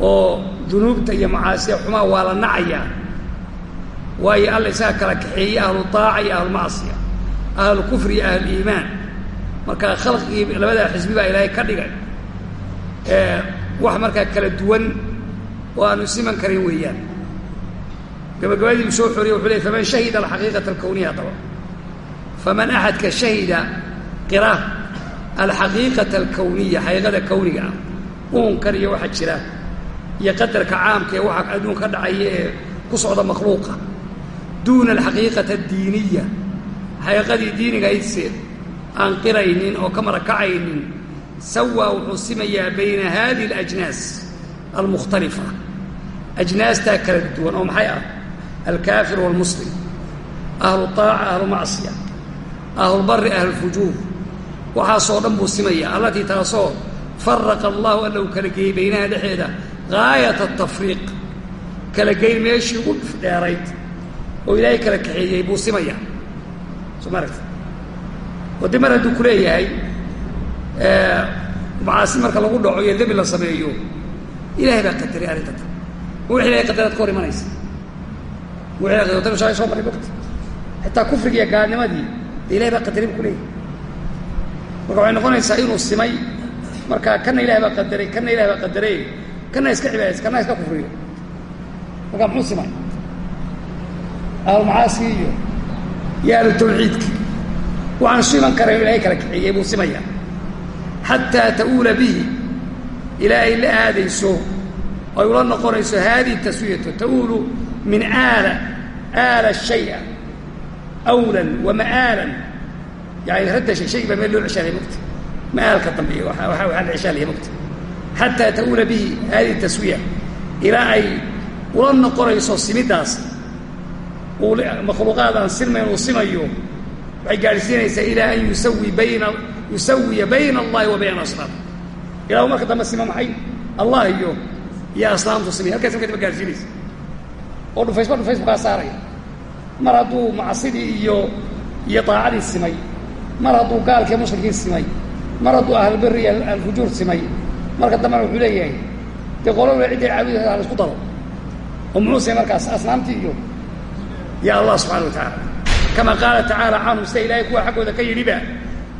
oo dunuubta iyo macaasiya xumaa waa la nacayaa. Waayo alla isaga kala kaxeeyey ahlu taaca iyo ahlulmacsiya ahlu kufri iyo ahluliimaan marka khalqigii labadaa xisbi baa ilaahay ka dhigay. Wax markaa kala duwan oo aanu siman karin weeyaan. Gabagabadiibu soo xoriye wuxuu ley faman shahida alxaqiiqata alkawniya daba faman axadka shahida qira alxaqiiqata alkawniya xaqiiqada kawniga ah uunkan iyo waxa jira iyo qadarka caamka ee waxa adduunka ka dhacaya ee ku socda makhluuqa. Duuna alxaqiiqata addiiniya xaqiiqadii diinigaydse aan qiraynin oo ka marakacaynin sawaa wuxuu simayaa bayna hadihi alajnaas almukhtalifa. Ajnaastaa kala duwan oo maxay ah? Alkaafir waalmuslim ahlu taaca ahlu macsiya. Ahlulbari ahlulfujuur waxaasoo dhan buu simaya allatii taasoo faraqa allahu alla uu kala geeyey baynaha dhexeeda gaayata atafriiq kala geyn meeshii ugu dheerayd oo ilaahay kala kaxeeyey buu simaya soo ma aragta oo dib mar hadduu ku leeyahay macaasi marka lagu dhaco iyo dembi la sameeyo ilahay baa qadaray arrintata wix ilahay qadaraad ka hor imanaysa wix ilahay qadar shalay soo marray mogta xitaa kufriga iyo gaalnimadii dee ilahay baa qadaray bu ku leeyahay marka waxay noqonaysaa inuu simay marka kana ilahay baa qadaray kana ilahay baa qadaray kana iska cibaadaysa kana iska kufriyo. Marka muxuu simay ahlulmacaasigi iyo iyo ahlu tawxiidka waxaan isu iman karayn ilahay kala kaxeeyey buu simaya. Xataa ta'uula bihi. Ilaa ay la aadayso ay ula noqonayso haadihi taswiyatu ta'uulu min aala aala shaya. Awlan wa ma'aalan. Yani radda shay shaygi baa meel loo ceshaalaya mogta ma'aalka dambeeya waxaa la ceshaalaya mogta xataa ta'uula bihi haadihi taswiya ilaa ay ula noqonayso simiddaas uu makhluuqaadaan silmayn uu simayo waxay gaadhsiinaysaa ilaa an yusawi bayna yusawiya bayna allahi wa bayna asnaam ilaa u marka dambe sima maxay allah iyo iyo asnaamtu simay halkaas marka dambe gaadhsiinaysa oo dhufaysba dhufays bu kaa saaraya mar hadduu macsidii iyo iyo daacadii simay mar hadduu gaalkii muslimkii simay mar hadduu ahlulbiri iyo alfujuur simay marka dambena wuxuu leeyahay dee qolaba cidday caabudaysa la isku daro. Oo muxuu markaas asnaamtii iyo ya allah subxana wa tacaala kama qaala tacaala canhum sida ilaahay kuwa xaggooda ka yidhiba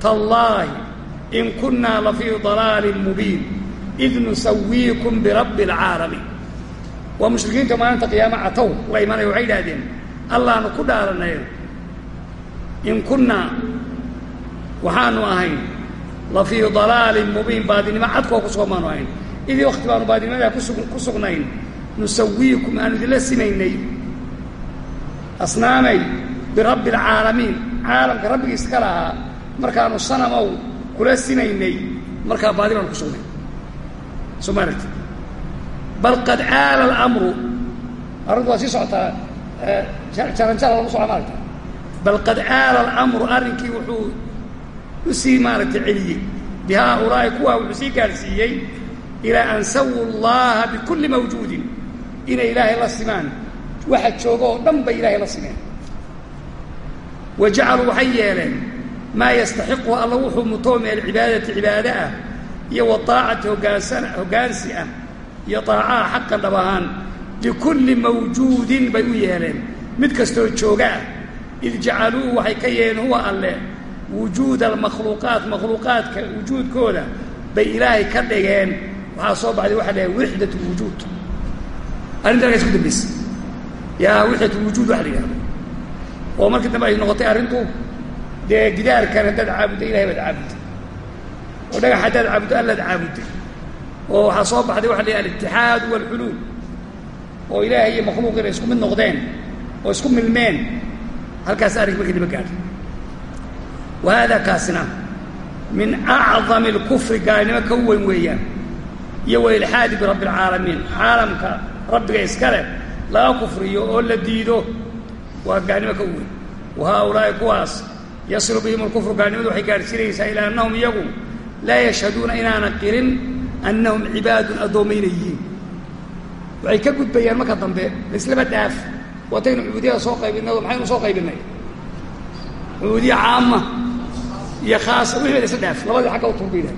tallaahi in kunnaa lafii dalaalin mubiin id nusawiikum birabbi alcaalamiin waa mushrikiinta maalinta qiyaama catow la imanaya waxay idhahdeen allaanu ku dhaaranay in kunnaa waxaanu ahayn lafii dalaalin mubiin baadinimo cadkoo ku sugan baanu idii wakti baanu baadinimadaa ku sugnayn. Nusawiikum aanu idinla simaynay. Asnaamay birabbi alcaalamiin caalamka rabbigiis ka lahaa markaanu sanamow kula simaynay markaa baadi baanu ku sugnay. Soo ma bal qad aala alamru. Arrinku waa sii socotaa jaranjara lagu soco maaragta bal qad aala alamru arrinkii wuxuu u sii maaragtay celiyey bi haaulaa'i kuwaa wuxuu sii gaadhsiiyey ilaa an sawu llaha bikulli mawjuudin. Inay ilaahay la simaan. Waxa jooga oo dhan bay ilaahay la simeen wa jacaluu waxay yeeleen maa yastaxiquhu alla wuxuu mutoo min alcibaadati cibaade ah iyo wa taacati hoggaansi ah iyo taacaha xaqan dhab ahaan likulli mawjuudin bay u yeeleen. Mid kastoo jooga ah id jacaluu waxay ka yeeleen huwa alle wujuuda almakhluuqaat makhluuqaadka wujuudkooda bay ilaahay ka dhigeen. Waxaa soo baxday waxa dhahay wixdat lwujuud arrinta halkaas ku dambaysa yaa wixdat lwujuud waxa la oo markii dambe ay noqotay arrintu dee gidaarkan haddaad caabudda ilahay baad caabudday oo dhagax haddaad caabuddo allaad caabudday oo waxaa soo baxday waxa la yidhaha alitixaad waalxuluul oo ilaahay iyo makhluuq inay isku mid noqdeen oo isku milmeen. Halkaas arrinka markii daba gaadhay wa haadaa kaasina min acdami alkufri gaalnimo ka weyn weeyaan iyo wailxaadi birabbi alcaalamiin caalamka rabbiga iska leh laga kufriyo oo la diido waa gaalnimo ka weyn wa haaulaa'i kuwaas yasilu bihim alkufru gaalnimadu waxay gaadhsiinaysaa ilaa annahum iyagu laa yashhaduuna inaana qirin annahum cibaadun addoommayna yihiin waxay ka gudbayaan marka dambe laislaba dhaaf waataynu cubuudiyada soo qaybinay maxaynu soo qaybinay cubuudiya caama iyo khaasa wixii isla dhaaf. Labadii xagga u tuur bay yidhahdeen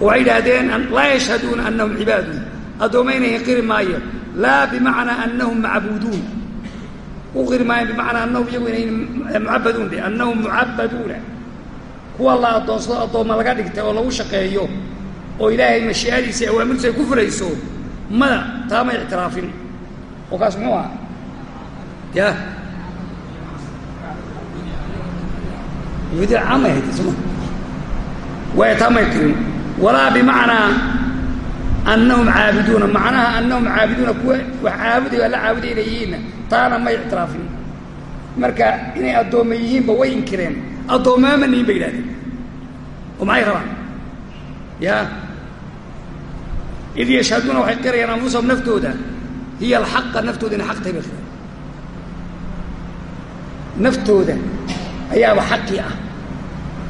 oo waxay yidhaahdeen laa yashhaduuna annahum cibaadun. Addoommaynahin qiri maayo. Laa bimacnaa annahum macbuuduun u qiri maayan bimacnaa annahum iyagu inayn mucabaduun dhe annahum mucabaduuna kuwa la addoonsado addoomma laga dhigtay oo lagu shaqeeyo oo ilaahay mashii'adiisa awaamirtiisa ay ku fulayso mada taa may ictiraafin oo kaas muxuu ya mid caamay haytay soma waaya taa may qirin walaa bimacnaa annahum caabiduuna macnaha annahum caabiduuna kuwa wax caabuday alla caabuday inay yihiinna taana may ictiraafin. Marka inay addoomma yihiinba way inkireen. Addoommaama nihin bay yidhahdeen. Oo maxay rabaan? Ya. Id yashhaduuna waxay qirayaan anfusahum naftooda. Hiya alxaqa naftooda inay xaq tahay bay qireen naftooda ayaaba xaqii ah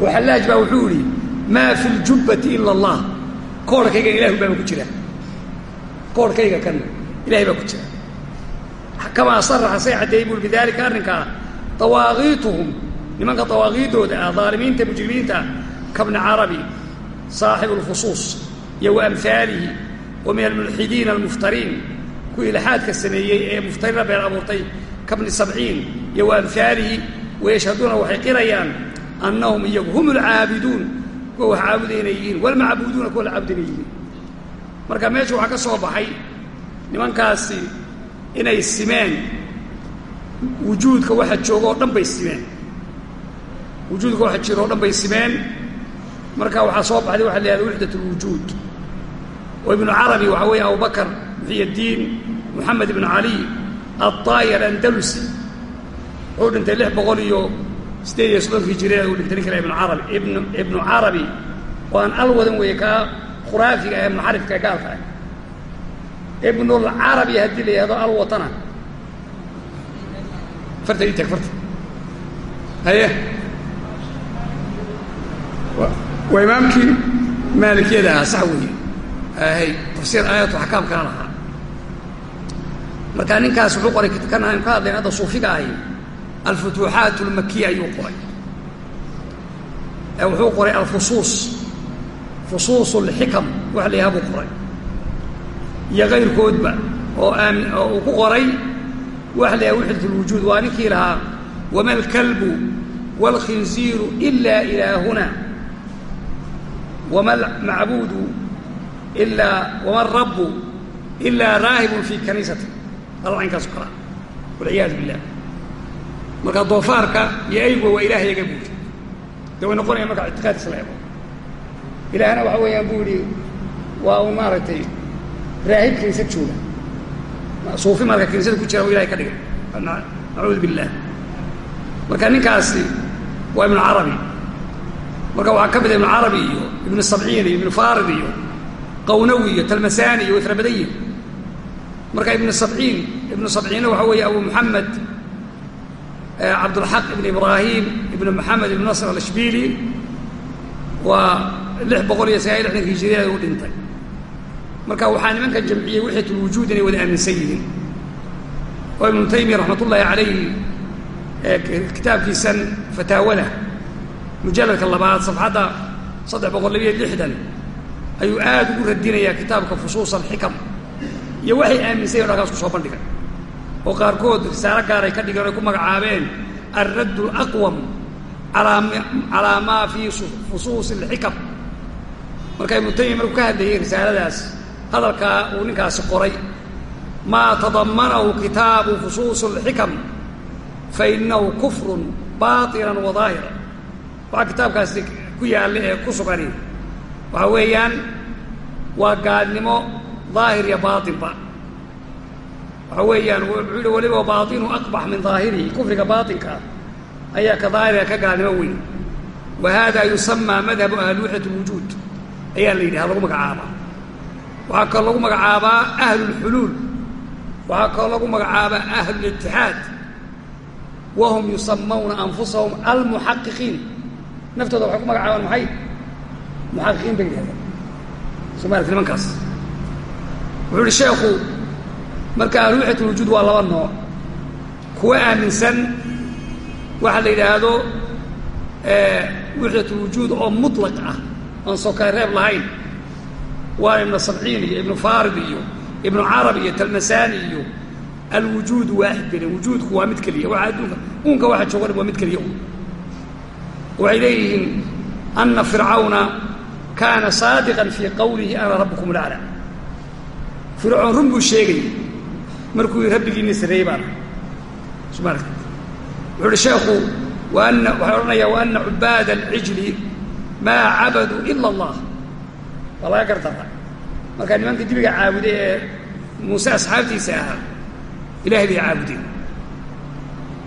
oo xallaaj baa wuxuu idhi maa fi ljubbati ila allah. Koorhkaygan ilahu baaba ku jira. Koorhkayga kan ilahay baa ku jira. Kamaa saraxa say caddeeyey bui bidaalika arrinkaa dawaaqiituhum nimanka dawaaqiidooda ah daalimiinta mujrimiinta kabni carabi saaxibu lfusuus iyo wa amhaalihi wa min almulxidiina almuftariin. Kuwii ilxaadka sameeyey ee muftarina been abuurtay kabni sabciin iyo wa amhaalihi wayashhaduuna waxay qirayaan annahum iyagu hum alcaabiduun kuwa wax caabuday inay yihiin walmacbuuduuna kuwa la caabuday inay yihiin marka meesha waxaa ka soo baxay nimankaasi inay simeen wujuudka waxa jooga oo dhan bay simeen wujuudka waxa jira oo dhan bay simeen marka waxaa soo baxday waxa la wixdat alwujuud oo ibnu carabi waxaa weeye abubakar muxiyaddiin moxamed ibnu cali adaayi alandalusi wuxuu dhintay lix boqol siddeed iyo soddonkii jireed uu dhintay nin kale ibnu carabi? Ibn ibnu carabi oo aan al wadan weeye kaa khuraafiga ee munxarifka ee gaalka ah ibnulcarabi haddii la yihahdo al watana. Farta ii tag farta. Haye. Waa imaamkii maalikiyada ahaa sax weeye. Hay tafsiir aayaatu axkaam kala lahaa. Marka ninkaas wuxuu qoray kan aynu ka hadlayn hadda suufiga ahi alfutuuxaat almakiya ayuu qoray wuxuu qoray alfusuus fusuus alxikam wax la yahaa buu qoray iyo kayrkoodba oo aami oo uu ku qoray wax la yaha wixdat alwujuud waa ninkii lahaa wama alkalbu wاlkhinziiru ila ilaahuna wama almacbuudu ilaa wama alrabu ilaa raahibun fi kaniisati alla caynkaasu kala walciyaadu billah marka doofaarka iyo ayguba waa ilaah yaga buuri. De way noqonaya marka ictiqaadkiisa la ego ilaahna waxa weeyaan buu yihi waa uu maaragtay raahib kiniisad jooga. Suufi marka kiniisada ku jira oo ilahay ka dhigay. Nacuudu billah marka ninkaasi waa ibnu carabi. Marka waxaa ka mida ibnu carabi iyo ibnu sabciin iyo ibnu farid iyo qawnawi iyo talmasani iyo way marka ibnu sabciin ibnu sabciinna waxaa weeye abu moxamed cabdulxaq ibn ibraahim ibn moxamed ibn nasr alashbili waa lix boqol iyo sagaal iyo lixdankii hijiriyada u dhintay. Marka waxaa nimankan jamciyey wixdat lwujuud inay wada aaminsan yihiin oo ibnu taymiya raxmat ullaahi calayhi kitaabkiisan fataawada mujalladka labaad safxadda saddex boqol labiyo lixdan ayuu aad ugu radinayaa kitaabka fusuus alxikam iyo waxay aaminsayen o dhankaas ku soo bandhigay oo qaarkood risaalo gaaray ka dhigeen oy ku magacaabeen alradd alaqwam calaa maa fii fusuusi alxikam marka ibnu taymiya markuu ka hadlayay risaaladaas hadalkaa uu ninkaasi qoray maa tadamanahu kitaabu fusuus alxikam fainahu kufrun baatinan wa daahiran waxaa kitaabkaasi ku yaalla ee ku sugani. Waxaa weeyaan waa gaalnimo daahir iyo baatinba waxaa weeyaan wuxuu yihi waliba baatinu aqbax min daahirihi. Kufriga baatinka ah ayaa ka daahiriga ka gaalnimo weyn. Wa hada yusamaa madhabu ahli wixdat lwujuud. Ayaa la yidhaha lagu magacaabaa. Waxaa kaloo lagu magacaabaa ahlulxuluul waxaa kaloo lagu magacaabaa ahlulitixaad wahum yusamawna anfusahum almuxaqiqiin. Naftooda waxay ku magacaabaan maxay? Muxaqiqiin bay yidhahdeen. Somalit nimankaas wuxuu ihi sheekhu marka ahluwixdat lwujuud waa laba nooc. Kuwa aaminsan waxaa la yidhaahdo wixdat lwujuud oo mutlaq ah aan soo kale reeb lahayn. Waa ibnu sabciin iyo ibnu farid iyo ibnu carab iyo talmasani iyo alwujuudu waaxid wujuudku waa mid keliya waa adduunka uunka waxa dhan waa mid keliya waxay leeyihiin ana fircawna kaana saadiqan fii qawlihi ana rabbukum lacla fircoon run buu sheegay markuu yii rabbigiinni sarreeyey baana sma wuxuu uhi sheekhu waana waxay odhanayaa waana cubaada alcijli maa cabaduu ila allah. Waa laga gartara markaa nimanka dibiga caabuday ee muuse asxaabtiisa ahaa ilahay bay caabudeen.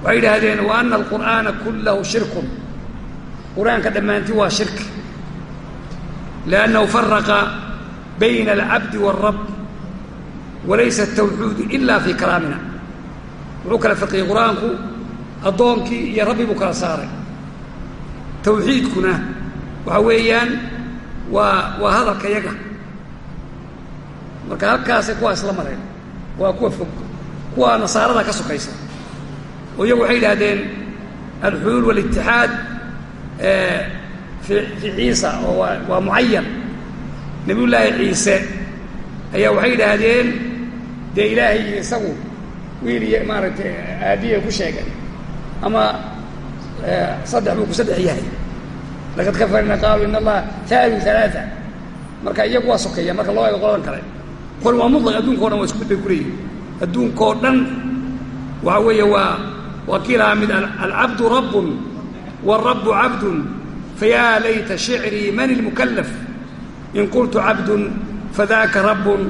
Waxay yidhaahdeen wa ana alqur'aana kullahu shirkun. Qur'aanka dhammaantii waa shirki liannahu faraqa bayna alcabdi waalrab walaysa atawxiidu ila fii kalaamina wuxuu kala firqiyey qur'aanku addoonkii iyo rabbi buu kala saaray tawxiidkuna waxa weeyaan waa waa hadalka yaga marka halkaasay kuwaa isla mareen waa kuwa fog kuwa nasaarada ka sokaysa oo iyagu waxay yidhaahdeen alxuluul walitixaad fi fii ciisa oo waa waa mucayan nabiy llaahi ciise ayaa waxay yidhaahdeen dee ilaahay iyo isagu wiil iyo maaragtay aabiya ku sheegay. Ama saddex buu ku saddex yahay. Laqad kafarna qaaluu in allaha haaliu halaaa marka iyagu waa sokeeya marka loo eego qoladan kale qol waa mutlaq adduunka o dhan waa isku mid bay ku leeyihiin adduunkao dhan waxa weeye waa waa kiilahaa mid alcabdu rabbun wاlrabu cabdun fayaa layta shicrii man ilmukalaf in qultu cabdun fadaaka rabbun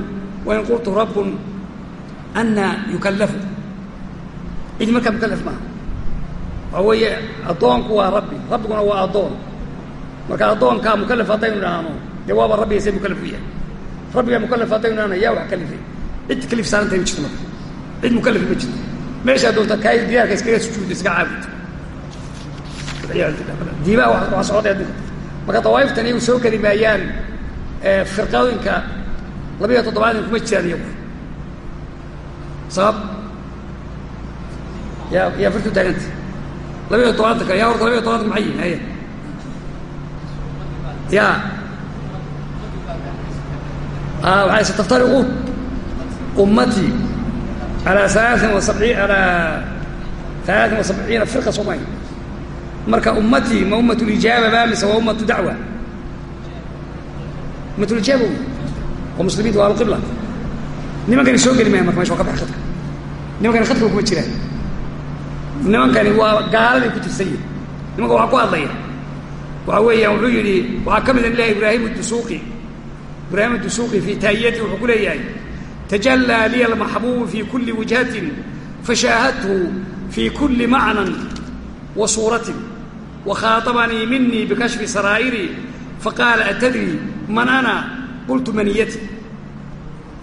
wain qultu rabbun ana yukallafu cidi markaa mukalaf maaha waxa weeye addoonku waa rabbi rabbiguna waa addoon marka addoonkaa mukalaf haddaynu idhaahno dee waaba rabbiga see mukalaf u yahay rabbigaa mukalaf haddaynu idhahno yaa wax kalifay cid kalif saarantay ma jirto marka cid mukalafi ma jirto meeshaa doonta kaa diyaarka iskaga sujuuda iska caabud diibaha waa socotay adduunka marka dawaaiftan iyagu soo geli maayaan firqooyinka labiyo toddobaatan kuma jiraan iyagu sabab? Yaa yaa firtu taaganta labiyo todobaatanka yaa horta labiyo todobatanka maxay? Yihin haya ya waxay sataftariqu ummatii alaa alaain wa sabciin alaa alaain wa sabciina firqa soomay marka ummatii ma ummat lijaaba ba mise waa ummatu dacwa? Ummatlijaaba wey oo muslimiinta waa alqibla nimankani soo geli maya marka meesha waa ka bax khadka nimankani khadka kuma jiraan nimankani waa gaaladay ku tirsan yihiin nimanka waxaa ku hadlaya waxa weeyaan wuxuu yidhi waxaa ka mid a ilahi ibraahim dusuuqi ibraahim dusuuqi fii taahiyati wuxuu ku leeyahay tajallaa liya almaxbuubu fii kulli wijhatin fashaahadtu fii kulli macnan wa suuratin wakhaaطabanii minii bikashfi saraa'iri faqaala atadri man ana? Qultu maniyati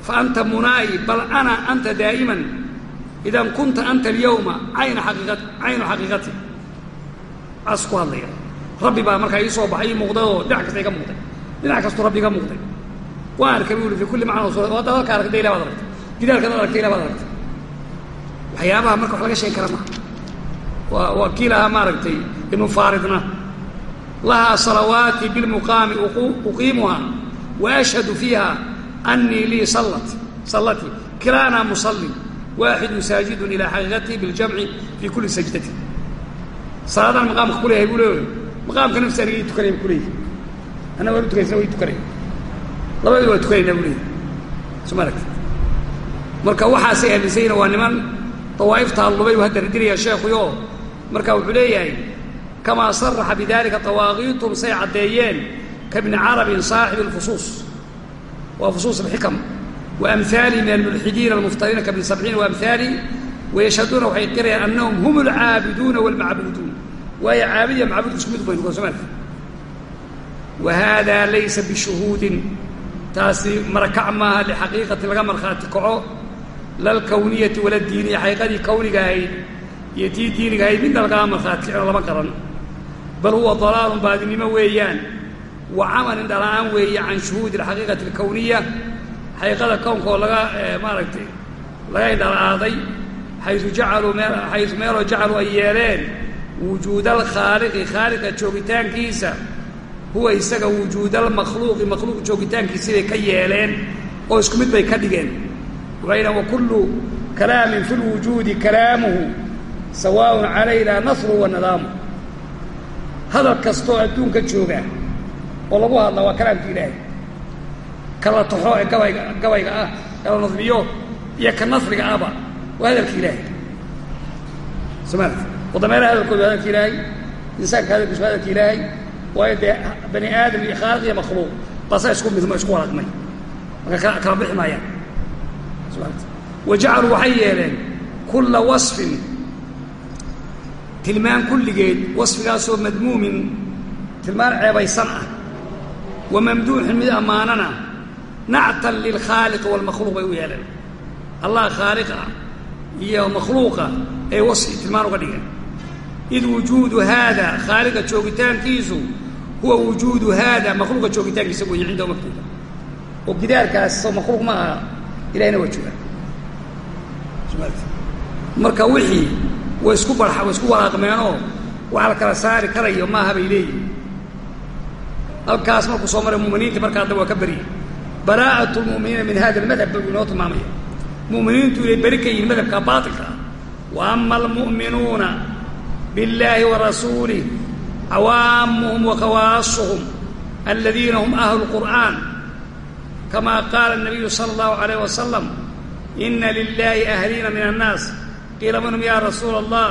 faanta munaa'i bal ana anta daa'iman idan kunta anta alyawma ayna aqiiqati caynu xaqiiqati aas hadlaya rabbi baa markaa ii soo baxay ii muuqday oo dhinac kasta iga muuqday dhinac kastuu rabbi iga muuqday waan arkay bu fi kulli macna suura haddaad halka aragtay ilah baad aragtay aragtay ilah baad waxyaabaha marka wax laga sheegi kara maha waa waa kii lahaa maaragtay ibnu faaridna lahaa salawaati bilmuqaami uqiimuha wa fiiha anii lii sallati kilaanaa musallin waaxidun saajidun ilaa xaqiiqatihi biljamci fii kulli sajdati salaadaan maqaamka ku leeyahay buu leeyahay maqaamka nafsi aniga ii tukanaya ku leeyahay annaga waan u tukaysana wa ii tukanaya labadii waa tukanaynaa buu leeyahay soo ma aragti marka waxaasay aaminsanyina waa niman dawaa'ifta allubay u hadda radinaya sheekuyo marka wuxuu leeyahay kamaa saraxa bidalika tawaaqiitum say caddeeyeen kabni carabin saaxibi alfusuus waa fusuus alxikam wa amhaalihi min almulxidiina almuftariina kabni sabciin wa amhaalihi wayashhaduuna waxay qirayaan annahum hum alcaabiduuna waalmacbuuduun waayo caabidiya macbuudka isku mid baynu soo marka wa hada laysa bishuhuudin taasi marakac maaha lixaqiiqati laga markhaati kaco lalkowniyati wala diiniya xaqiiqadii kowniga ahayd iyo tii diiniga ahayd midna lagama markhaati kicino lama garan bal huwa dalaalun baadinimo weeyaan wa camalin dhala'aan weeye can shuhuudi alxaqiiqati alkowniya xaqiiqada kownka oo laga maaragtay laga indhala'aaday xaysu jacaluu mee xaysu meeloo jacaluu ay yeeleen wujuuda alkhaaliqi khaaliqa joogitaankiisa. Huwa isaga wujuud almakhluuqi makhluuq joogitaankiisii bay ka yeeleen oo isku mid bay ka dhigeen. Waxay dhahan wakullu kalaamin fi lwujuudi kalaamuhu sawaaءun calayna nasru wa nadaamu hadal kastoo adduunka jooga oo lagu hadla waa kalaamka ilaahay. Ka la taxo ee gabayga gabayga ah ee la nadmiyo iyo ka nasriga ahba waa hadalka ilaahay. Somaali wadameeraha hadalkooda hadalka ilaahay insaanka hadalkiisu hadalka ilaahay waayo dee bani aadam iyo khaaliq iyo makhluuq basaa isku midmo isku walaaqmay. Marka kala bixi maayaan. Wa jacaluu waxay yeeleen kulla wasfin tilmaan kulligeed wasfigaasoo madmuumin tilmaan ceebaysan ah wa mamduuxin mid ammaanana nactan lilkhaaliqi waalmakhluuq bay u yeeleen allah khaaliqa iyo makhluuqa ay wasfi tilmaan uga dhigeen id wujuudu haada khaaliqa joogitaankiisu huwa wujuudu haada makhluuqa joogitaankiisa weeye cindahu magtuuba oo gidaarkaas soo makhluuq ma aha ilahina waa joogaa marka wixii way isku ba way isku walaaqmeenoo waxa la kala saari karayo maaha bay halkaas markuu soo maray muminiinti marka hadda waa ka beriyey baraa'at lmu'miniina min hada almadhab buu inoo tilmaamaya. Muminiintu inay beri ka yihiin madhabka baatilka ah. Wa ama almu'minuuna billaahi wa rasuulih cawaamuhum wa kawaasuhum aladiina hum ahlu qur'aan. Kama qaala nabiyu sala allahu calayh wasalam ina lilahi ahliina min annaas. Qiila minhum ya rasuula allah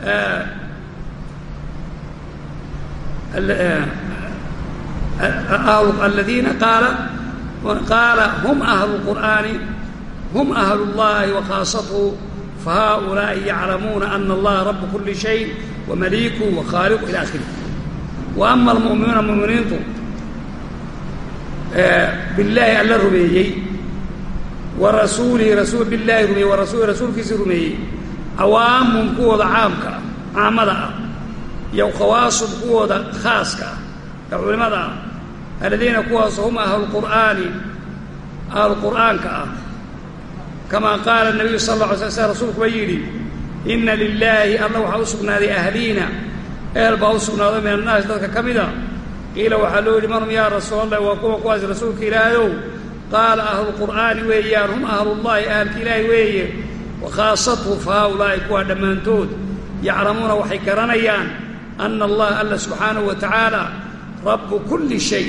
eh, eh, aladiina qaala qaala hum ahlu qur'aani hum ahlu اllahi wakhaasathu fahaؤulaaءi yaclamuuna ana allaha rabu kuli shay wamaliiku wakhaaliqu ila akhirih wa ama almu'minuuna muminiintu billaahi alla rumeeyey wa rasuulihi rasuul billaahi rumeeyey wa rasuulihi rasuulkiisii rumeeyey cawaamun kuwooda caamka ah caamada ah iyo khawaasum kuwooda aladiina kuwaas hum ahlulqur'aani ahlulqur'aanka ah kamaa qaala nabiyu sal alla alay sl sl rasuulkuba yidhi inna lilaahi alla waxaa u sugnaaday ahliina ehel baa u sugnaaday min annaasi dadka ka mida qiila waxaa loo yidhi manhum yaa rasuul allah waa kuwa kuwaas rasuulka ilaahayow qaala ahlulqur'aani weeyaan hum ahlullahi ahalka ilaahi weeye wa khaasathu fa haaulaa'i kuwaa dhammaantood yaclamuuna waxay garanayaan ana allaha alla subxaanahu wa rabbu kulli shay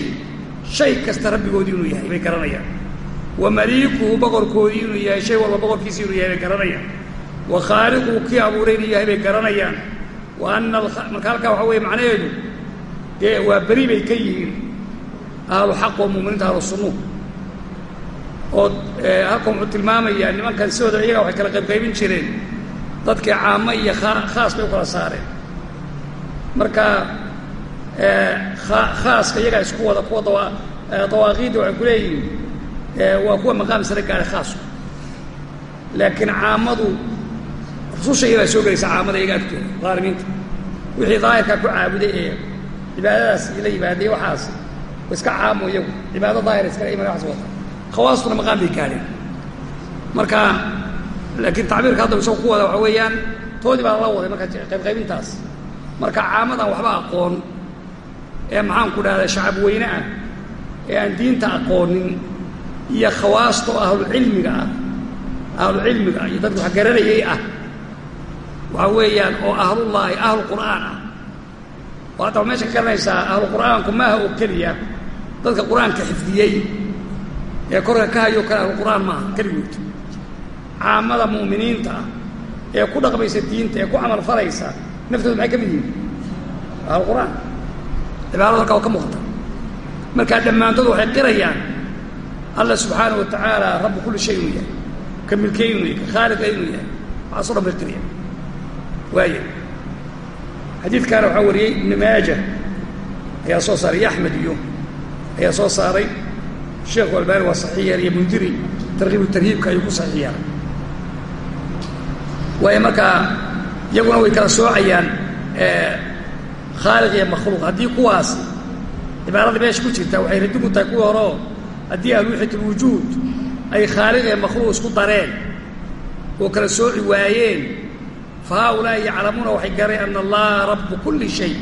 shay kasta rabbigoodii inuu yahay bay garanayaan. Wa maliikuhu boqorkoodii inuu yahay shay walba boqorkiisii inuu yahay bay garanayaan. Wa khaaliquhu kii abuuray inuu yahay bay garanayaan. Wa ana marka halkaa waxaa weeye macnaheedu dee waa beri bay ka yihiin ahlu xaq oo muminiinta ahlu sunnuh. Oo halkan wuxuu tilmaamayaa nimankan sidooda iyaga waxay kala qaybqaybin jireen dadkii caamo iyo khaas bay u saareen. Marka khaaska iyagaa isku wada kuwa dawaaqiidda waxay ku waa kuwa maqaam sare gaadhay khaasku laakiin caamadu rususha iyadaa soo gelaysa caamada iyaga agtooda daalimiinta wixii daahirkaa ku caabuday ee cibaadadaas la yimaaday waxaas iska caamo iyagu. Cibaado daahir iskala iman waxaas wata khawaastuna maqaam bay gaadheen. Marka laakiin tacbiirka hadda isagu ku wada waxa weeyaan toodii baa la waday marka qaybqaybintaas marka caamadan waxba aqoon ee maxaan ku dhahdaa shacab weyne ah ee aan diinta aqoonin iyo khawaasta oo ahlucilmiga ah ahlucilmiga iyo dadka wax garanayay ah. Waxa weeyaan oo ahlullaahi ahlu qur'aan ah. Oo hadda meesha ka garanaysaa ahlu qur'aanku maaha oo keliya dadka qur'aanka xifdiyey. Ee korka ka hayo kale ahlu qur'aan maaha keligood caamada mu'miniinta ah ee ku dhaqmaysa diinta ee ku camal falaysa naftooda maxay ka mid yihiin? Ahlu qur'aan cibaadada halkaa waa ka muuqata markaa dhammaantood waxay qirayaan alla subxaanahu wa tacaala rabbu kulli shay inuu yahay. Ka milkey inuu yahay ka khaaliqa inuu yahay. Waxaaso qirayaan waaya xadiidkaana waxaa wariyey ibnu maaja ayaa soo saaray iyo axmed iyo ayaa soo saaray. Sheekhu albaani waa saxiixyan iyo mundiri tarkiibu tarhiibka ayuu ku saxiixiyaan waayo markaa iyaguna way kala soocayaan khaaliq iyo makhluuq haddii kuwaas cibaaradii meesha ku jirta waxay raddi ku tahay kuwii horeo haddii ahluwixdat alwujuud ay khaaliq iyo makhluuq isku dareen oo kala sooci waayeen fa haaulaa'i yaclamuuna waxay garay ana allaha rabbu kulli shay.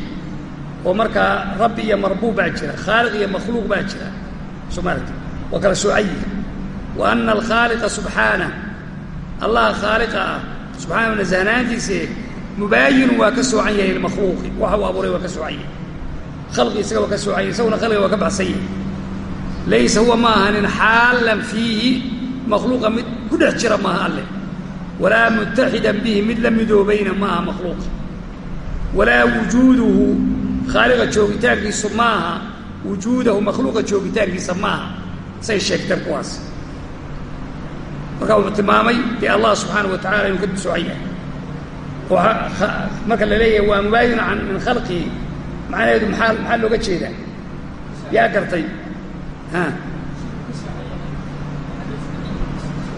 Oo markaa rabbi iyo marbuub baa jira khaaliq iyo makhluuq baa jira soo maaragti kala soocayi wa ana alkhaaliqa subxaanah allah khaaliqa ah subxaana nasahnaantiise mubaayinu waa ka soocan yahay lmakhluuqi waxa uu abuuray waa ka soocan yahay khalqi isaga waa ka soocan yahay isaguna khalqiga waa ka baxsan yahay. Laysa huwa ma ahanin xaalan fiihi makhluuqa mid ku dhex jira maaha alleh walaa mutaxidan bihi mid la midoobayna maaha makhluuqa. Walaa wujuuduhu khaaliqa joogitaankiisu maaha wujuudahu makhluuqa joogitaankiisa maaha say sheegteen kuwaas marka wuxuu tilmaamay dee allah subxaana wa tacala inuu ka soocan yahay marka la leeyahay waa mubaayinu an min khalqihi macnaheedu maxaa maxaa looga jeedaa? Yaa gartay. Ha.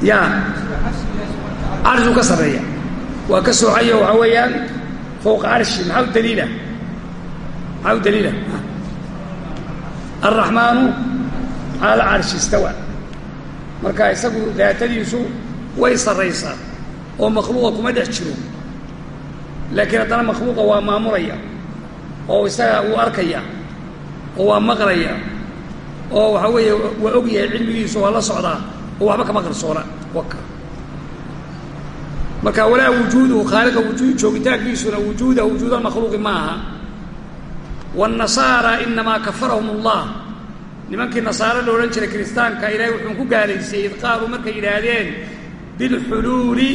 Ya carshuu ka sarreeya. Waa ka soocayo waxaa weeyaan fowqa carshi maxaa u daliila? Maxaa u daliila? Alraxmaanu cala carshi istawa. Marka isagu daatadiisu way sarraysaa oo makhluuqa kuma dhex jiro laakiin haddana makhluuqa waa maamulaya oo isaga wuu arkaya oo waa maqlaya oo waxaa weeye waa og yahay cilmigiisu waa la socdaa oo waxba kama qarsoona. Marka walaa wujuuduhu khaaliqa wujuud joogitaankiisuna wujuudahu wujuud almakhluuqi ma aha. Waannasaara inamaa kafarahum allah nimankii nasaare la odhan jiray kiristaanka ilaahay wuxuu ku gaalaysay id qaaluu markay yidhaahdeen bilxuluuli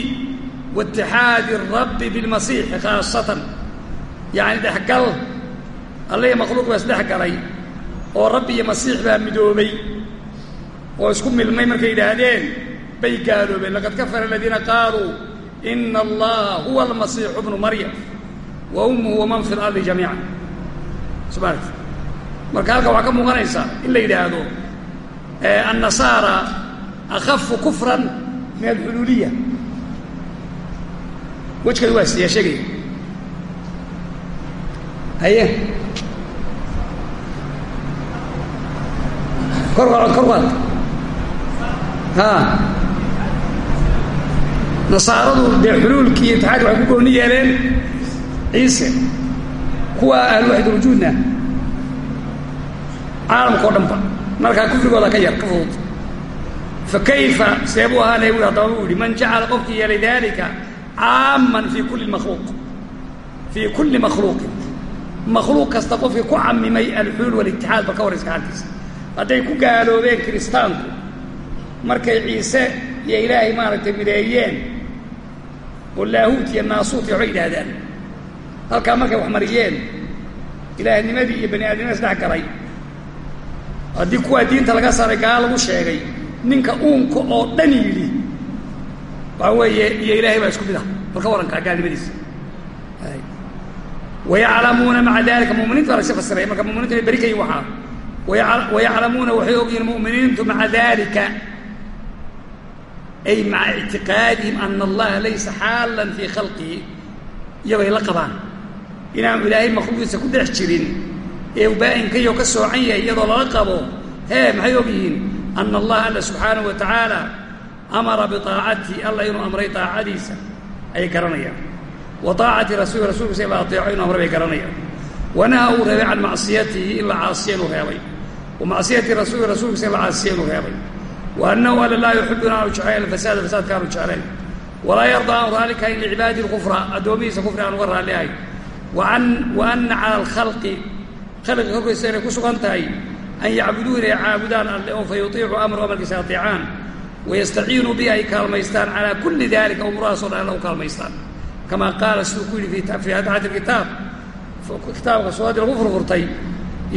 waitixaadi rabbi bilmasiixi khaasatan yacni dhexgal allihii makhluuq baa isdhex galay oo rabbi iyo masiix baa midoobay oo isku milmay markay yidhaahdeen bay gaaloobeen laqad kafara aladiina qaaluu ina allaha huwa almasiixu bnu maryam wa ummuhu waman fi lardi jamiican somaart marka halka waxaa ka muuqanaysa in la yidhaahdo annasaara akhafu kufran min alxuluuliya wejkadi waa siyaa sheegaya haye kor qaad kor qaad ha nasaaradu dee xuluulkii iyo itixaadki waxay ku gooni yeeleen ciise. Kuwa ahluwaxid wujuudna caalamka o dhanba. Markaa kufrigooda ka yar ka fudud. Fa kayfa see buu ahaanaya bui haddaba man jacala qofkii yeelay dalika caaman fii kulli makhluuq fii kulli makhluuqin makhluuq kasta qofkii ku camimay alxuluul walitixaad ba ka war iska halkiisa hadday ku gaaloobeen kiristaanku markay ciise iyo ilaahay maaragtay mideeyeen oo laahuut iyo naasuut iyo waxbay yidhaahdaan halkaa markay wax mariyeen ilaahnimadii iyo bani aadamnimada isdhex galay haddii kuwaa diinta laga saaray gaal lagu sheegay ninka uunka oo dhan yidhi waxaa weeye iyo ilaahay baa isku mid ah. Bal ka warankaa gaalnimadiisa wayaclamuuna maca dalika muminiinta baa lasi fasiraya. Marka muminiintu inay beri ka yihiin waxaa wayaclamuuna waxay ogyihiin mu'miniintu maca dalika ay maca ictiqaadihim ana allaha laysa xaalan fii khalqihi. Iyagoo ay la qabaan. Inaanu ilaahay makhluuqiisa ku dhex jirin ee uu baa'inkayo ka soocan yahay iyadoo lala qabo hee maxay og yihiin? Ana allaha alla subxaanahu amara biaacatihi alla inuu amray aacadiisa ayay garanayaan wa aacati rasuuli rasuulkiisa in la ateeco inuu amray bay garanayaan wanaha uu reebay can macsiyatihi in la caasiya inuu reebay macsiyati rasuuli rasuulkiisa in la caasiya inuu reebay wa alla laa yuxibu inaanu jeclayn alfasaada fasaadka aanu jeclayn walaa yarda aanu raalli kahayn licibaadi lkufra addoomihiisa kufri aan uga raalli ahayn wa ana cala alkhalqi khalqiga korkiisa inay ku sugan tahay an yacbuduu inay caabudaan alle oo fa yutiicuu amrahu amarkiisa ateecaan wayastaciinuu bihi ay kaalmaystaan calaa kulli dalika umurahaasoo dhan alla u kaalmaystaan kamaa qaala siduu ku yidhi fii hadcati lkitaab kitaabka suuraddii lagu furfurtay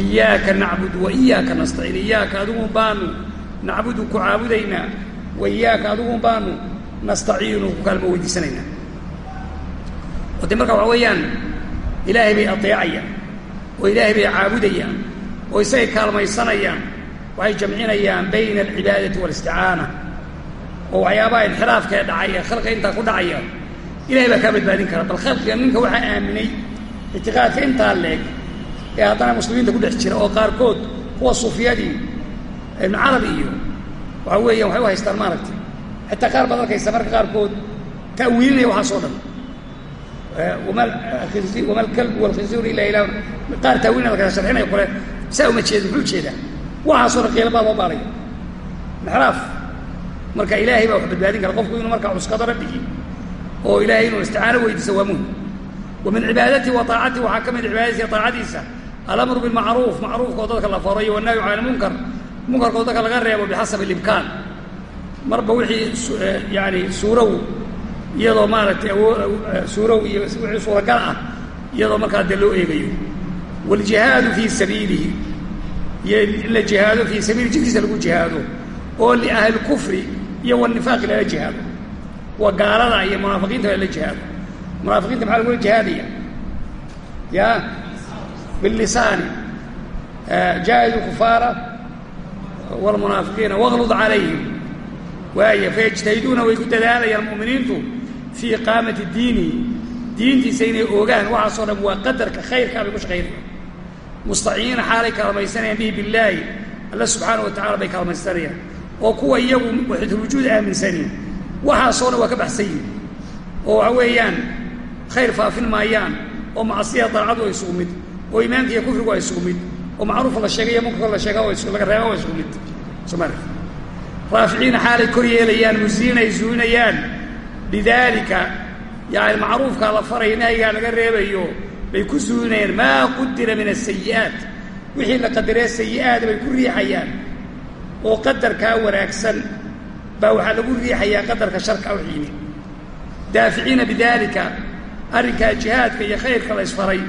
iyaaka nacbud wa iyaaka nastaciin iyaaka adigu baanu nacbudu ku caabudaynaa wa iyaaka adigu baanu nastaciinu ku kaalmo weydiisanaynaa ode marka waxa weeyaan ilaahay bay adeecayaan oo ilaahay bay caabudayaan oo isagay kaalmaysanayaan waxay jamcinayaan bayna alcibaadati waalisticaana oo waxyaabaha inxiraafkaee dhacay ee khalqiga intaa ku dhacaya ilahay baa kaa badbaadin kara bal khalqiga ninka waxaa aaminay ictiqaadka intaa leeg ee haddana muslimiinta ku dhex jira oo qaarkood kuwa sufiyadii ibnu carabi iyo waxa weeyaan waxay u haystaan maaragtay. Xitaa qaar baad arkaysa marka qaarkood ta'wiilinaya waxaasoo dhan. Wama alkalbu walkhinziiru ila ilah qaar taawiina la kala sharxinayo kole saa uma jeeda muxuu jeedaa? Waxaasoo dhan qiilabaa loo baalaya inxiraaf marka ilaahay baa wax badbaadin kara qofku inuu markaa cuskado rabbigii oo ilaahay inuu isticaano weydiiso waa muhiim. Wa min cibaadatihi waxaa ka mid cibaadadiisa taacadiisa. Alamru bilmacruuf macruufkoo dadka la faro iyo wanahyu cala lmunkar munkarkoo dadka laga reebo bixasabi alimkaan. Marba wixii yani suurow iyadoo maaragtay suurow iyo wixii suuragal ah iyadoo markaa dee loo eegayo. Waaljihaadu fii sabiilihi iyo in la jihaado fii sabiili jidkiisa lagu jihaado. Oo liahli iyo wanifaaqi lala jihaado waa gaalada iyo munaafiqiinta lala jihaado munaafiqiinta maxaa lagula jihaadaya ya bilisaani jaahidu kufaara wlmunaafiqiina wاglud calayhim. Waaya fayajtahiduuna way ku dadaalayaan mu'miniintu fii iqaamati diini. Diintiisa inay ogaan waxaasoo dhan waa qadarka khayrkaa bay ku shaqaynayaan mustaciiniina xaalay kaalmaysanayaan bihi billaahi. Alla subxaana wa tacala bay kaalmaysanayaan oo kuwa iyagu waxidulwujuud aaminsaniin waxaasoo dhan waa ka baxsan yihiin oo waxa weeyaan khayr faafin maayaan oo macsiya daacadu ay isugu mid oo iimaanka iyo kufrigu ay isugu mid oo macruufa la sheegay iyo munkarka la sheega laga reeba waa isugu mid. Somal raaficiina xaalay kor yeelayaan musiina ay lidaalika yani macruufkaa la faraya nahyigaa laga reebayo bay ku suulinayaan maa qudira min asayi'aat wixii la qadaree sayi'aada bay ku riixayaan oo qadarkaa wanaagsan baa waxaa lagu riixayaa qadarka sharka u xiimi daaficiina bidaalika arrinkaa jihaadka iyo khayrka la ysfaray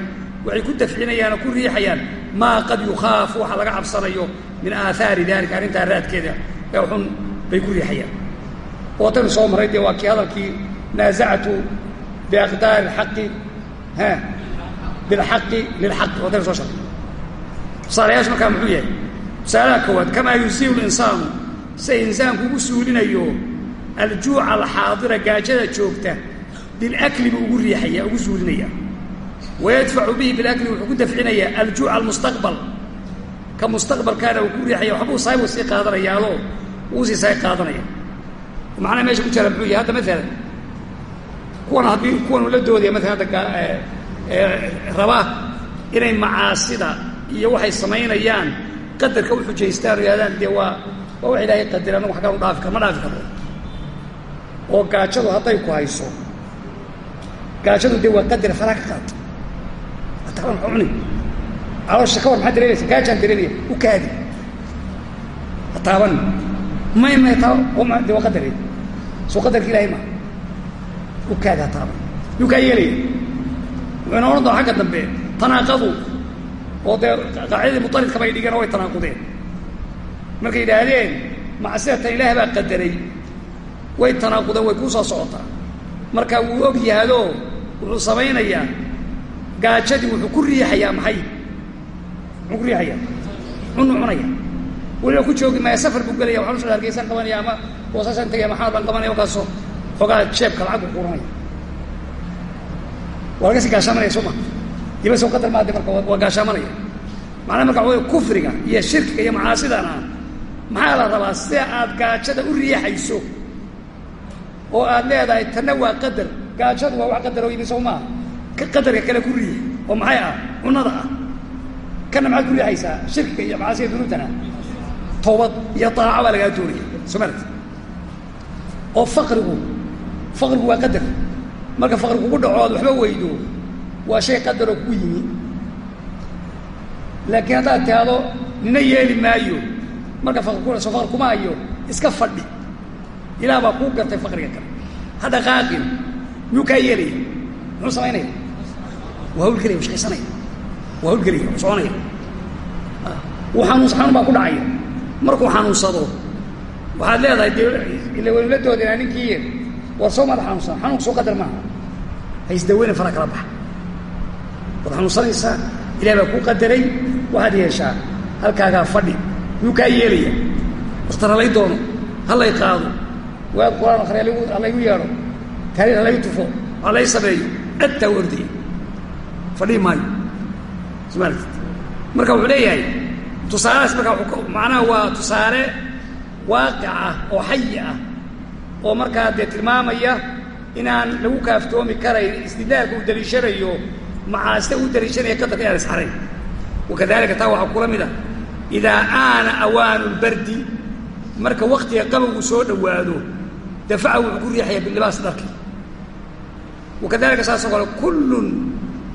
waxay ku dafcinayaan oo ku riixayaan maa qad yukhaafu waxa laga cabsanayo min aahaari dalika arrintaa raadkeeda ee xun bay ku riixayaan. Ootaynu soo marray dee waa kii hadalkii naasacatu biaqdaari alxaqi ha bilxaqi lilxaqi ootaynu soo sharray tusaalayaashu markaa muxuu yahay tusaalaha koowaad kamaa yusiibu linsaanu sida insaanku ugu suulinayo aljuuca alxaadira gaajada joogta bilakli buu ugu riixaya ugu suulinaya. Wayadfacu bihi bilakli wuxuu ku dafcinayaa aljuuca almustaqbal. Ka mustaqbalkaana uu ku riixaya waxbuu saaybu sii qaadanayaalo uu sii saay qaadanaya. Macnaha meesha ku jira muxuu yahay hadda maalan kuwan haddii kuwan ula doodaya maalan hadda raba inay macaasida iyo waxay samaynayaan qadarka u xujaystaan oo yidhahdaan dee waa waa wax ilaahay qadira anagu wax kaanu dhaafi kar ma dhaafi karno oo gaajadu hadday ku hayso gaajadu dee waa qadar faraa ka qaad. Ataaban cuni caloosha ka war maxaad dareemaysa gaajaan dareemaya u kaadi ha taaban may may taa de waa qadare soo qadarka ilahay ma. U kaadi ha yuu kaa yeelaya. Wuxuuna odhan doona xagga dambe tanaaqadu oo dee qaacidadii muطalidka bay dhigeen oo way tanaaqudeen. Markay yidhaahdeen macsidatan ilaah baa qadaray. Way tanaaqudeen way kuu soo socotaa. Marka wuu og yahadoo wuxuu samaynayaa gaajadii wuxuu ku riixayaa maxay? Muxuu ku riixayaa. Cunu cunaya weliba ku joogi maaya safar buu gelaya waxaan u soo hargeysan qabanaya ama boosasaan tegaya maxaad baan qabanaya markaasoo xoogaa jeebka lacag buu kuuranaya waa laga sii gaashaamanaya soo ma diba soo qadar maade marka waa gaashaamanaya macnaha marka wey kufriga iyo shirkiga iyo macaasidana maxaa la rabaa sida aad gaajada u riixayso oo aad leedahay tanna waa qadar gaajadu waa wax qadar oo yimi soo maaha ka qadarka kale ku riix oo maxay ah cunada ah. Kana maxaad ku riixaysaa shirkiga iyo macaasiga dunuubtana? Toobad iyo daaco baa lagaa doonaya soo maaragti oo faqrigu faqrigu waa qadar. Marka faqri kugu dhaco aad waxba weydo waa shay qadaroo kugu yimi laakiin haddaad tihaado nina yeeli maayo marka faqri ku soo faqri kuma iska fadhi ilaah baa kuu gartay faqriga kale ha dhaqaaqin miyuu kaa yeelaya muxuu samaynaya waa hawlgelaya shaqaysanaya waa hawlgelaya wuu soconaya wuu xanuun xanuun baa ku dhacaya markuu xanuunsado waxaad leedahay de ila waynu la doodinaa ninkii war soo maada xanuunsan xanuunka soo qadar maaha ha isdaweyna fara kala baxa waad xanuunsanaysaa ilaah baa kuu qadaray waxaad yeeshaa. Halkaagaa fadhi miyuu kaa yeelaya waktar halay doono halay qaado. Waad qur'aan akriya halaygu yeedho. Taariir halay tufo halay sameeyo adtaa u ordaya. Fadhii maayo. Smaart marka wuxuu leeyahay tusaalahaas marka macnaha waa tusaale waaqic ah oo xayi ah oo markaa dee tilmaamaya inaan lagu kaaftoomi karayn istidlaalka uu daliishanayo macaasida uu daliishanaya qadarka inaan isxarayn wakadalika taa waxaa kula mid a idaa aana awaanu lbardi marka waktiga qabowgu soo dhowaado dafaca wuxuu ku riixaya bilibaas dharkii wakadalika saasoo kale kullun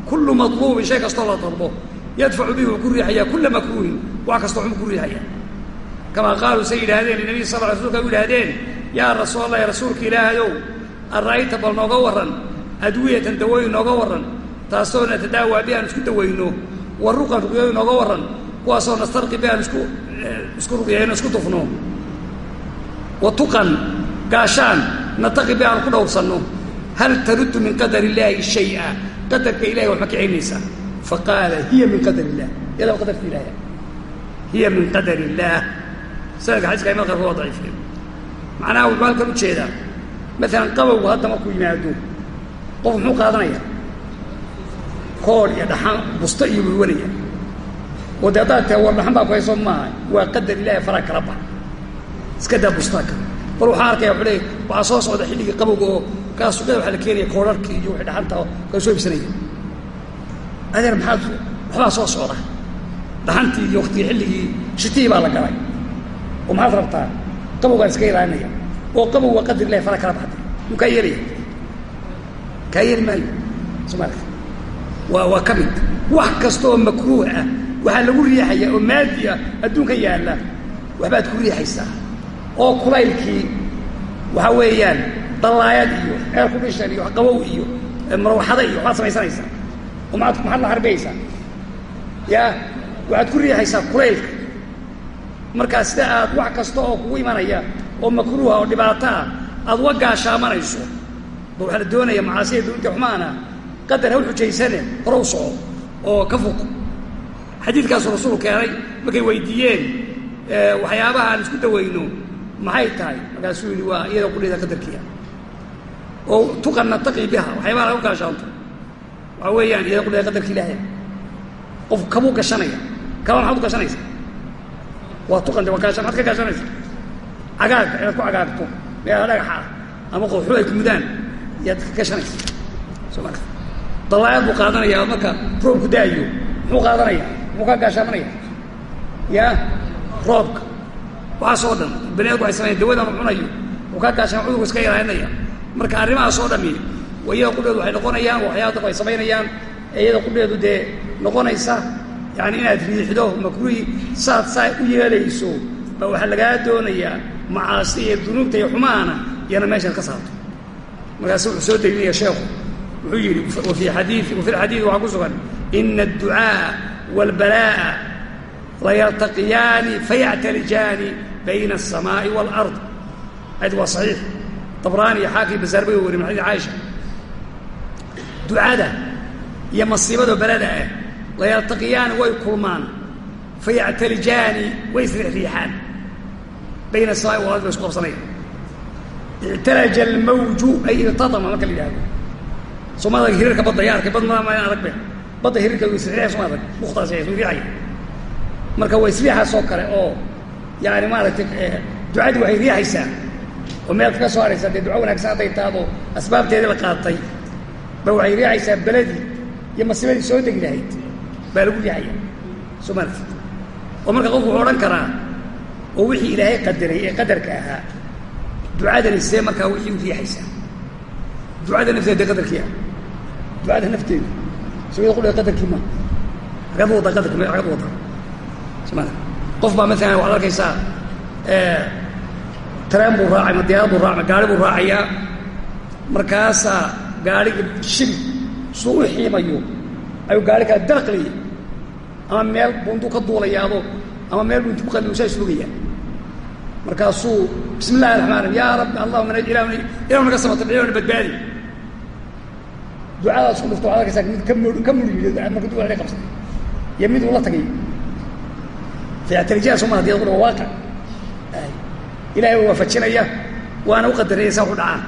kullu madluubin shay kastoo la dalbo yadfacu bihi wuxuu ku riixayaa kulla makruuhin wax kastoo xun ku riixaya kamaa qaaluu say yidhaahdeen linabiy sal rsulka u yidhaahdeen yaa rasuul allahi rasuulka ilaahayow ara'ayta bal nooga warran adwiyatan dawooyin nooga warran taasoo natadaawaa bi aan isku dawayno wa ruqan ruqyooyin nooga warran kuwaasoo nastarqi bi aan isku isku ruqyayno isku tufno wa gaashaan nataqi bi aan ku dhowrsanno. Hal taruddu min qadar illaahi shaya? Qadarka ilahay wax ma kicinaysaa faqaala hiya min qadar illah iyadaba qadarka ilaah hiya min qadar illaah sanadka xadiiska imad qaarkood waa daciifiyeen macnaha wuxuu halkan u jeedaa. Maalan qabowgu hadda markuu yimaado qof muxuu qaadanaya kool iyo dhaxan busto iyo wilwalaya oo war dhaxan baa ku hayso maaha. Waa qadar ilahi faraa kala bax iska daa bustaa kale bal waxaa arkaya wuxuu leey waxaa soo socda xilligii qabowga oo kaa suuqyada waxaa la keenaya koodharkii iyo wixii dhaxanta kaa soo ibsanaya adeer maxaad waxbaa soo socda. Dhaxantii iyo waktigii xilligii shitihii baa la galay. Oo maxaad rabtaa qabowgaan iska ilaalinaya oo qabow waa qadar ilahi fara kala baxday muu kaa yeelaya. Kaa yeeli maayo. Somaali waa ka mid. Wax kasta oo makruuh ah. Waxaa lagu riixaya oo maadi ah adduunka yaalla. Waxbaad ku riixaysaa. Oo kulaylkii waxaa weeyaan dallaayad iyo ceer ku dhishan iyo qabow iyo marwaxada iyo waxbaad samaysanaysaa oo maaad maxaad la harbiyaysaa yaa waxaad ku riixaysaa kulaylka. Markaa sida aad wax kasta oo kugu imanaya oo makruuha oo dhibaato ah aad uga gaashaamanayso ba waxaa la doonaya macaasiya duunta xumaana qadar ha u xujaysane hore u soco oo ka fuq. Xadiidkaasuu rasuulu keenay markay weydiiyeen waxyaabaha aan isku dawayno maxay tahay? Markaasuu yidhi waa iyada qudheeda qadarkiia oo tuqanna taqi biha. Waxyaabaha laga gaashaanto waxaa weeyaan iyada qudheeda qadarka ilaahya qof kabuu gashanaya. Kaba maxaad u gashanaysa? Waa tuqan de waa gaashan maxaad ka gaashanaysa cagaagka inaad ku cagaagto meelaha dhagaxa ama qoxu ay ku mudaan yaad ka gashanaysa. Soo marka dallaayaad buu qaadanaya marka roobku da'ayo. Muxuu qaadanaya? Muxuu kaa gaashaamanaya yaa roobka. Waxaasoo dhan bani adamku waxay sameyan dawadan u cunayo. Uu kaa gaashaan cudurku iska ilaalinaya marka arrimahaasoo dhami wa iyada qudheedu waxay noqonayaan waxyaaba ay samaynayaan iyada qudheedu dee noqonaysa yani inaad riixdo makruuhi saad saa u yeelayso ba waxaa lagaa doonayaa macaasi iyo dunuubta iyo xumaana iyana meeshaad ka saarto. Markaasu wuxuu soo deglinaya sheekhu wuxuu yidhi wafii xadii wafi lxadiidi waxaa ku sugan ina adducaaءa wاlbalaaءa layaltaqiyaani fayactalijaani bayna الsamaaءi wاlأrض xadiid waa صaxiix dabraani iyo xaakim basaar bay wari min xadid caaisha ducada iyo masiibado balada ah layaltaqiyaani way kulmaan fayactalijaani way isriixriixaan bayna الsamaaءi wاlأrض bay isku qabsanayaan ictalaja almawju ay irtadama marka la yidhahdo soomada hiriirka badda yaa arkay bad ma ma arag be. Badda hiriirka isriixaya soma arag buktaas isriixaya marka waa isriixaasoo kale oo yani maaragtay ducadii waxay riixaysaa oo meelka ka soo haraysaa dee duco wanaagsan hadday taado asbaabteedii la qaatay. Ba waxay riixaysaa beledii iyo masiibadii soo degi lahayd. Baa lagu riixaya soo maaragtid oo marka qofku wuxuu odhan karaa oo wixii ilaahay qadaray ee qadarka ahaa ducadani see markaa wixii u riixaysaa ducada nafteeda qadarkiia ducada nafteedu sugada qudhe qadarkii ma agad wada qadarki ma agad wada soma qof baa maalan waxaad arkaysaa tareen buu raacay ma diyaarad buu raacay gaari buu raacayaa markaasaa gaarhigi shil suu u xiimayo ayuu gaari kala dalaqlaya ama meel buntuu ka duulayaado ama meel buntuu ku qalliyo saa islugayaa markaasuu bismi illahi raxmaan raim yaa rabbi allahuma ilah naga samata badbaadi ducadaas ku dhufto waxad arkaysaa mid ka mur ka muriyo marka duca la qabsatay. Iyo mid uu la tagay. Sooma hadiyad qudha waa waaqic ilahay waa waafajinaya waana u qadaraya saa ku dhacaan.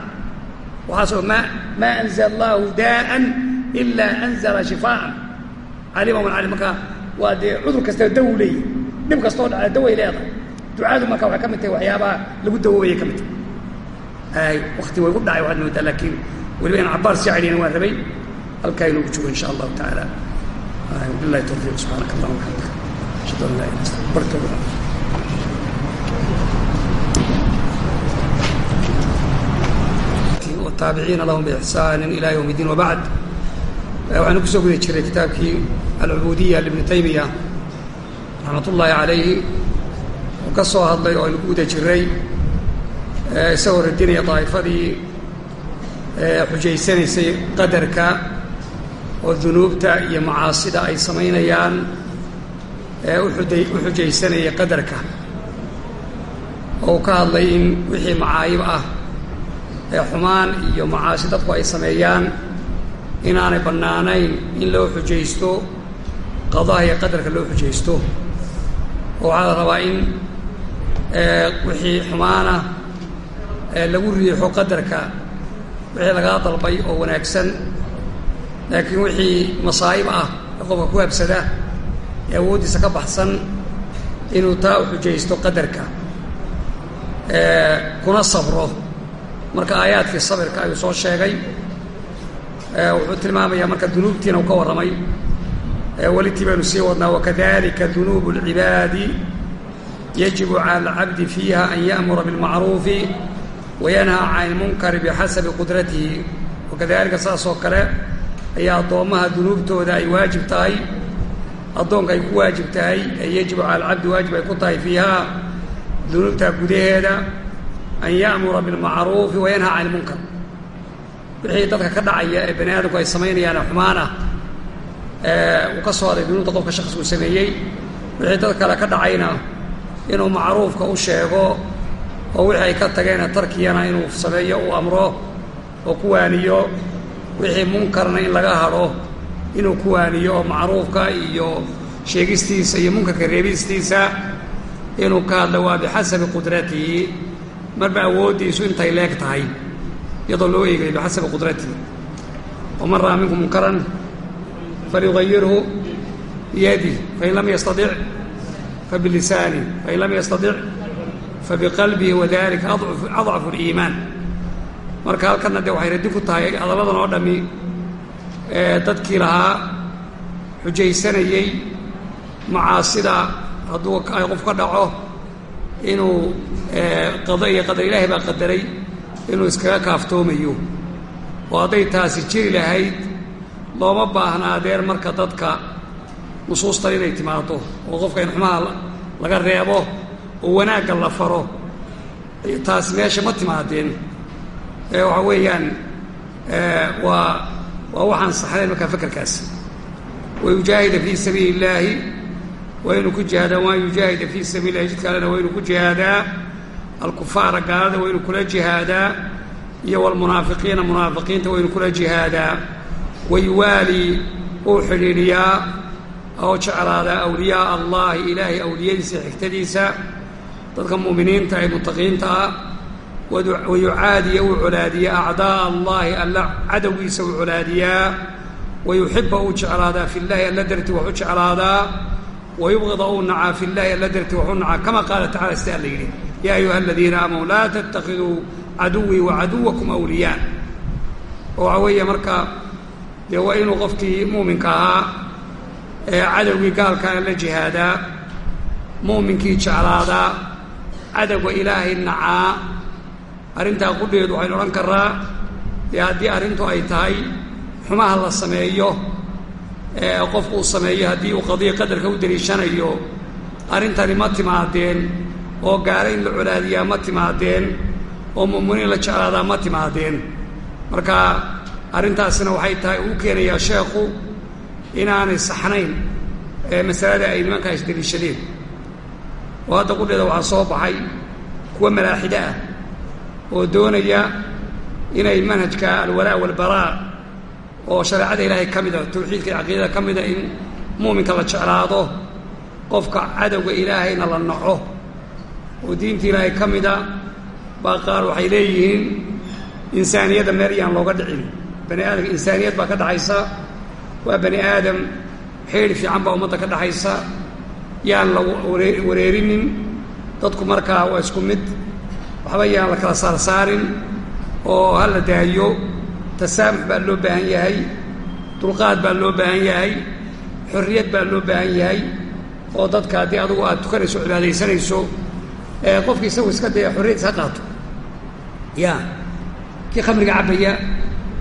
Waxaasoo ma maa anzala allahu daa'an ilaa anzala shifaaan calima man calim marka waa cudur kastaba daw leeyahy dhib kastoo dhaca daway leedahay. Ducadu marka waxay ka tahay waxyaabaha lagu dawoobaya ka mid tahay. Wakti way u dhacay waxaad moodaa laakiin weliba in cabaar sii celiyana waan rabay halkaa inoogu jogo insha allahu tacaala. Bilahi tawfiiq subxaanaka allahuma xamdika ashhadu an laa ilaha illa barkada taabiciina lahum bixsaanin ilaa yowm iddiin wabacd waxaanu ku soo guda jiray kitaabkii alcubuudiya libni taymiya raxmat ullaahi calayhi oo ka soo hadlay oo aynu ku guda jiray isagoo radinaya daa'ifadii xujaysanaysay qadarka oo dunuubta iyo macaasida ay samaynayaan u xujaysanayay qadarka. Oo ka hadlay in wixii macaayib ah ee xumaan iyo macaasi dadku ay sameeyaan inaanay bannaanayn in loo xujaysto qadaha iyo qadarka loo xujaysto. Oo waxaa la rabaa in wixii xumaana lagu riixo qadarka wixii lagaa dalbay oo wanaagsan. Laakiin wixii masaa'ib ah ee qofka ku habsada ee awooddiisa ka baxsan inuu taa xujaysto qadarka kuna sabro. Marka aayaadkii sabirka ayuu soo sheegay wuxuu tilmaamayaa marka dunuubtiina uu ka warramay welitii baynu sii wadnaa wakadalika dunuubu اlcibaadi yajibu cala alcabdi fiiha an ya'mura biاlmacruufi wayanhaa can ilmunkari bixasabi qudratihi wakadalika saas oo kale ayaa addoommaha dunuubtooda ay waajib tahay addoonka ay ku waajib tahay ee yajibu cala alcabdi waajib ay ku tahay fiiha dunuubtaa gudaheeda an ya'mura biاlmacruufi wayanhaa can ilmunkar. Wixii dadka ka dhacaya ee bani aadamku ay samaynayaane xumaan ah uu ka soo haday dunuubta qofka shakhsigu sameeyey wixii dad kale ka dhacayna inuu macruufka u sheego oo wixii ay ka tageena tarkiyana inuu sameeyo uu amro oo ku waaniyo wixii munkarna in laga hadho inuu ku waaniyo macruufka iyo sheegistiisa iyo munkarka reebistiisa inuu ka hadlo waa bixasabi qudratihi. Marba awooddiisu intay leeg tahay iyadoo loo eegayo bixasabi qudratihi. Waman ra'a minkum munkaran falyugayirhu biyadih fain lam yastatic fabilisaani fain lam yastatic fabiqalbihi wadalika adcafu اliimaan marka halkanna dee waxay raddi ku tahay hadalladan oo dhammi dadkii lahaa xujaysanayey macaasida hadduu ay qof ka dhaco inuu qado iyo qadar ilaahay baa qadaray inuu iskaga kaaftoomayo oo hadday taasi jiri lahayd looma baahnaadeen marka dadka nusuustan inay timaado oo qofka in xumaha laga reebo oo wanaagga la faro. Taasi meesha ma timaadeen. Waxa weeyaan waa waa waxaan saxnayn markaa fakerkaasi wayujaahida fii sabiili illaahi waa inuu ku jihaadaa. Waan yujaahida fii sabiili illahi jidka allena waa ku jihaadaa. Alkufaara gaalada waa kula jihaadaa. Iyo walmunaafiqiina munaafiqiinta waa kula jihaadaa. Wayuwaalii uu xidhiidhiyaa oo jeclaadaa awliyaaa allahi ilaahay awliyadiisa xigtadiisa dadka mu'miniinta ee mutaqiinta ah wayucaadiya uu colaadiyaa acdaa'a allahi alla cadowgiisa uu colaadiyaa wayuxiba uu jeclaadaa fi llahi alla darti wax u jeclaadaa wayubqida uu nacaa fi llahi alla darti wax u nacaa kama qaala tacala sida alla yidhi? Yaa ayuha aladiina aamanuu laa tattakhiduu caduwii wa caduwakum awliyaa oo waxaa weeye marka dee waa inuu qofkii muuminka ahaa ee cadowgii gaalkaana la jihaadaa muuminkii jeclaadaa cadowga ilaahay nacaa. Arrintaa qudheedu waxaynu odhan karraa dee haddii arrintu ay tahay xumaha la sameeyo ee qofku uu sameeyo haddii uu qadiya qadarka u deliishanayo arrintani ma timaadeen oo gaalo in la colaadiyaa ma timaadeen oo mu'miniin la jeclaadaa ma timaadeen. Marka arrintaasina waxay tahay uu keenayaa sheekhu inaanay saxnayn ee masalada ay nimankaa isdeliishadeen oo hadda qudheeda waxaa soo baxay kuwa malaaxida ah oo doonaya inay manhajka alwalaa walbaraa oo shareecada ilaahay ka mida tawxiidka iyo caqiidada ka mida in muuminka la jeclaado qofka cadowga ilaahayna la naco oo diinta ilaahay ka mida baa qaar waxay leeyihiin insaaniyadda meel yaan looga dhicin. Bani aadamka insaaniyad baa ka dhaxaysa waa bani aadam xeedhi fiican baa ummadda ka dhaxaysa yaan la wareerinin. Dadku markaa waa isku mid. Waxba yaan la kala saarsaarin oo ha la daayo. Tasaamux baa loo baahan yahay. Dulqaad baa loo baahan yahay. Xorriyad baa loo baahan yahay. Oo dadka haddii adugu aad tukanayso cibaadaysanayso qofki isagu iska dee xorriyad iska qaato. Ya kii khamriga cabbaya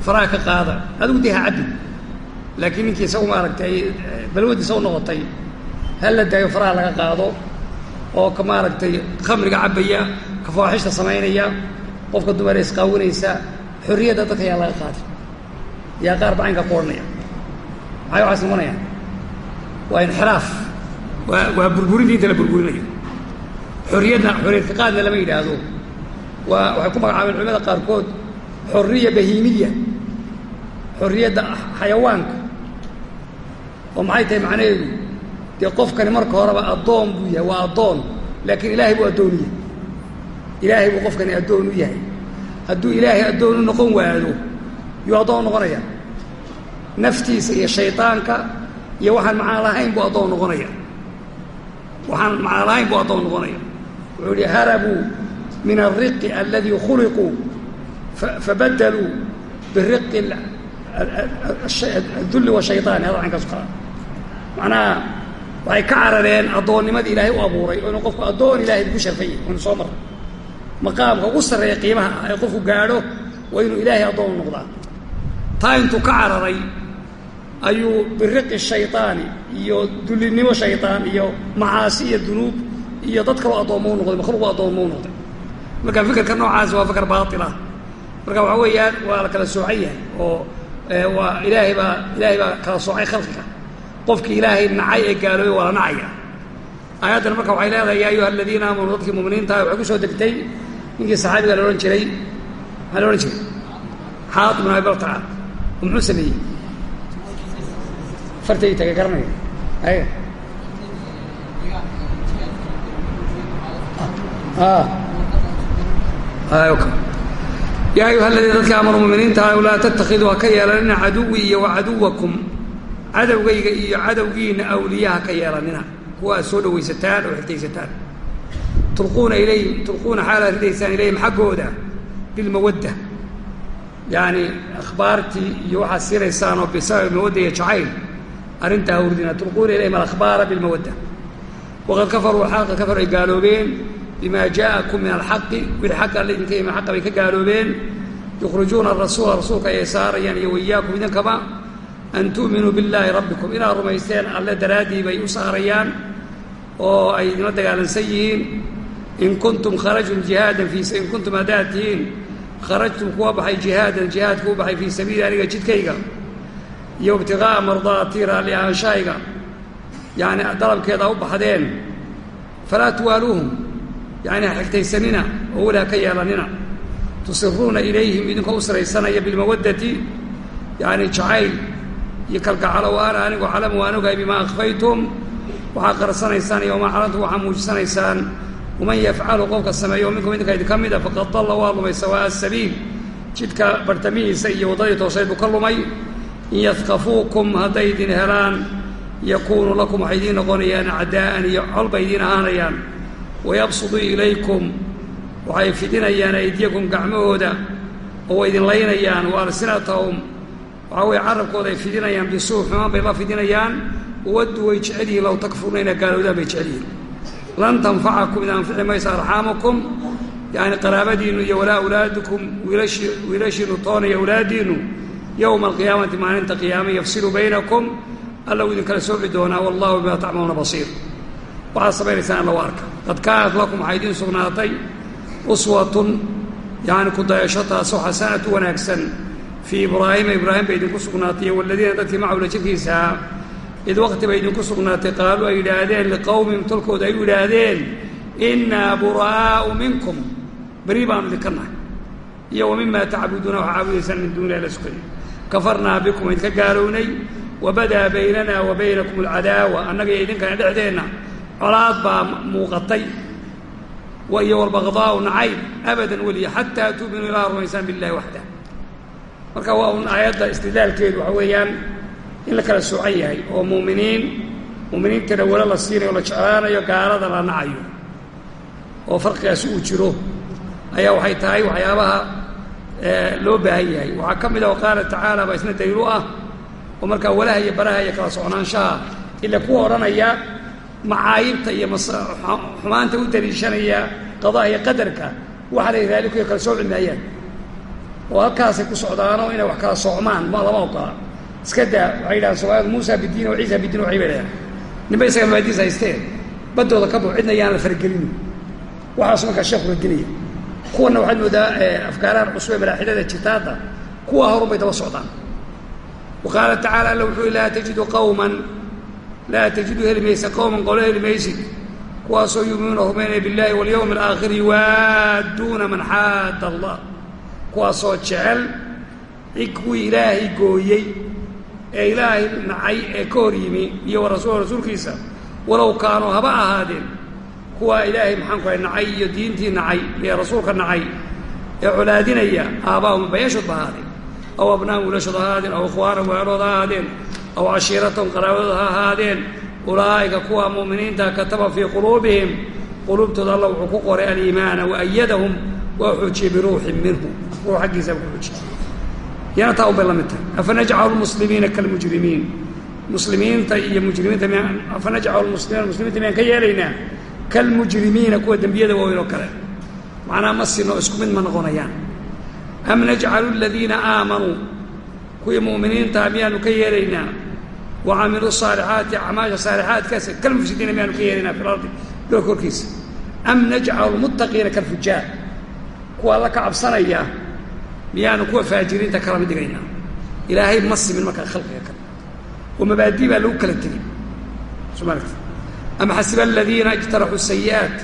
faraha ka qaada. Adigu dee ha cabbi laakiin ninkii isagu maaragtay balwadiisa u noqotay ha daayo faraha laga qaado oo ka maaragtay khamriga cabbaya ka fawaaxishta samaynaya qofka dumara isqaawinaysa xorriyadda dadka yaa laga qaaday yaa qaar bacaynka ku odhanaya maxay waxaas noqonayaan waa inxiraaf. Waa waa burburin diinta la burburinayo. Xorriyadna xorriyadka qaadna lama yidhaahdo. Waa waxay ku magacaabeen culimada qaarkood xorriya bahiimiya xorriyadda xayawaanka. Oo maxay tahay macnaheedu dee qofkani marka horeba addoon buu yahay waa addoon laakiin ilaahay buu addoon yahay ilaahay buu qofkani addoon u yahay hadduu ilaahay addoon u noqon waado yuu addoon noqonaya naftiisa iyo shaydaanka iyo waxaan macaan lahayn buu addoon noqonaya waxaan macaan lahayn buu addoon noqonaya wuxuu yihi harabuu min alriqi aladii khuliquu fabadaluu biriqi adulli washayطaani kala macnaha waxay ka carareen addoonnimadii ilaahay u abuuray oo inuu qofku addoon ilahay ku sharfan yahy waynu soo marray. Maqaamka ugu sarreeya qiimaha ah ee qofku gaadho waa inuu ilaahay addoon noqdaa. Taa intuu ka cararay ayuu biriqi shayطaani iyo dullinimo shayطaan iyo macaasi iyo dunuub iyo dad kaloo addoomma u noqday makhluuqu addoomma u noqday. Marka fikirka noocaasi waa fikr baatila. Marka waxaa weeyaan waa la kala soocan yahay oo waa ilaahay baa ilaahay baa kala soocay khalqiga qofkii ilaahay nacay ee gaaloobay waa nacaya. Aayaddan marka waxay leedahay yaa ayuha aladiina aamanuu dadkii muminiintaha waxay ku soo degtay. Ninkii saxaabiga la odhan jiray maxaa la jiray. Xaad ibn abi baltaca muxuu sameeyey? Fartay tagay garanaya. Aya yaa ayuha aladiina dadka aamanuu muminiintaha laa tatakiduu ha ka yeelanina caduwii iyo wa caduwakum cadowgayga iyo cadowgiina awliyaha ka yeelanina. Kuwa aad soo dhawaysataan oo xigtaysataan tulquuna ilayhim tulquuna xaalaad ridaysaan ilayhim xaggooda bilmawadda yacni akhbaartii iyo waxaad siinaysaan oo bisababi mawadda iyo jacayl. Arrintaa hurdina tulquuna ilayhim alakhbaara bilmawadda waqad kafaruu xaqa kafar ay gaaloobeen bima jaءakum min alxaqi wixii xagga alla idinka yimi xaqa bay ka gaaloobeen. Yukhrijuuna arasuula rasuulka ayay saarayaan iyo wayaakum idinkaba an tu'minuu billaahi rabbikum inaad rumaysteen alle daraaddii bay u saarayaan oo ay idinla dagaalansan yihiin in kuntum kharajtum jihaadan in kuntum haddaad tihiin kharajtum kuwa baxay jihaadan jihaadka u baxay fii sabiili aniga jidkayga iyo ibtiqaa'a mardaati raalli ahaanshahayga yacni dalabkeeda u baxdeen falaa tuwaaluuhum yacni ha xigtaysanina oo weli ha ka yeelanina tusiruuna ilayhim idinkoo u siraysanaya bilmawaddati yacni jacayl iyo kalgacalo wa ana anigu calamu waan ogahay bimaa akhfaytum. Waxaad qarsanaysaan iyo wamaa waxaa muujisanaysaan. Waman yafcalu qofka sameeyo minkum idinka idinka mid a faqad dalla waa lumay sawaa'a asabiil jidka bartamihiisa iyo waddadii toosayd buu ka lumay. In yadkafuukum hadday idin helaan yakuunu lakum waxay idiin noqonayaan acdaa'an iyo colbay idiin ahaanayaan. Wayabsuduu ilaykum waxay fidinayaan aydiyakum gacmahooda oo way idin laynayaan wa alsinatahum waxaa weye carabkooda ay fidinayaan bisuu xumaan bay la fidinayaan. Uwaddu way jecel yihiin low takfuruna inaad gaalowdaan bay jecel yihiin lan tanfacakum id anfici maysa arxaamukum yacni qaraabadiinnu iyo walaa awlaadukum wiilashi wiilashiinnu toonaya awlaaddiinnu yowma alqiyaamati maalinta qiyaame yafsilu baynakum. Alla uu idinkala sooci doonaa wallahu bimaa tacmaluuna basiir. Waxaad samaynaysaan alla wa arka. Qad kaanat lakum waxaa idiin sugnaatay uswatun yacni ku dayasho taasoo xasanatu wanaagsan fii ibraahima ibraahim bay idinku sugnaatay iyo waladiina dadkii macawla jirkiisaa id waqti bay idinku sugnaatay qaaluu ay yidhaahdeen liqowmihim tolkooda ay u yidhaahdeen innaa buraa'u minkum. Beri baanu idinka nahay. Iyo wa mimaa tacbuduuna waxaa caabudaysaan min duuni alla sukay kafarnaa bikum idinka gaalownay wabadaa baynana wa baynakum alcadaawa annaga iyo idinkana dhexdeenna colaad baa muuqatay iyo walbaqdaa'u nacayb abadan weliya xataa tu'minuu ilaa rumaysaan billahi waxdah marka waa un aayadda istidlaalkeedu waxa weeyaan in la kala soocan yahay oo muuminiin muuminiintana walo la siinayo la jeclaanayo gaalada la nacayo oo farqigaasi uu jiro ayaa waxay tahay waxyaabaha loo baahan yahay. Waxaa ka mid a qaala tacaala baa isna daliil u ah oo markaa walaha iyo baraha iyo kala soconaanshaha ila kuwa odhanaya macaayibta iyo xumaanta u daliishanaya qadaha iyo qadarka waxa lay raalikuyo kala sooci maayaan oo halkaasay ku socdaanoo inay wax kala soocmaan ma lama ogola. Iska daa waxay yidhahaan soomaalida muusa bidiin oo ciisa bidiin waxay ba idhahaan ninba isaga mabaadiis haysteen baddooda ka bux cidna yaan la waxaasu markaa sheekhu radinaya kuwana waxaad moodaa afkaarahan cusub ee malaaxidada jirtaadda kuwa horun bay daba socdaan. Wa qaala tacala alla wuxuu laa tajidu qawman laa tajidu heli maysa qowman qolo heli maysid. Kuwaasoo yuuminuuna rumaynaya biاllahi walyawmi alaakhiri yuwaadduuna man xaadda allah kuwaasoo jecel kuwii ilaahay gooyey ee ilaahay nacay ee ka hor yimi iyo wa rasuul rasuulkiisa. Walow kaanuu haba ahaadeen kuwa ilaahay maxaanku hay nacay iyo diintii nacay iyo rasuulka nacay ee colaadinaya aabbaahum bayaashood ba ahaadeen aw abnaahum wiilashood ha ahaadeen aw ikhwaanahum weelood ha ahaadeen aw cashiiratahum qaraabadood ha ahaadeen ulaa'ika kuwa mu'miniinta kataba fii quluubihim quluubtooda alla wuxuu ku qoray aliimaana waayadahum waa xoojiyey biruuxin minhu ruux xaggiisa ku xoojiyey yana taa un bay la mid tahay afanajcalu lmuslimiina kalmujrimiin. Muslimiinta iyo mujrimiinta m afanajcalu muslimiina muslimiinta miyaan ka yeelaynaa. Kalmujrimiina kuwa dembiyada waaweyn oo kale. Macnaha ma sino isku mid ma noqonayaan. Am najcalu aladiina aamanuu kuwii mu'miniintaa miyaanu ka yeelaynaa. Wa saalixaati acmaasha saalixaadkaas kalmufsidiina miyaanu ka yeelaynaa fi lardi dhulka korkiisa. Am najcalu lmuttaqiina kalfujaar kuwa alla ka cabsanaya miyaanu kuwa faajiriinta kala mid dhigaynaa ilaahay ma simin markaa khalqiga kale. Oo mabaadii baa lagu kala tegey soo ma aragti am xasiba aladiina ijtaraxuu sayi'aat?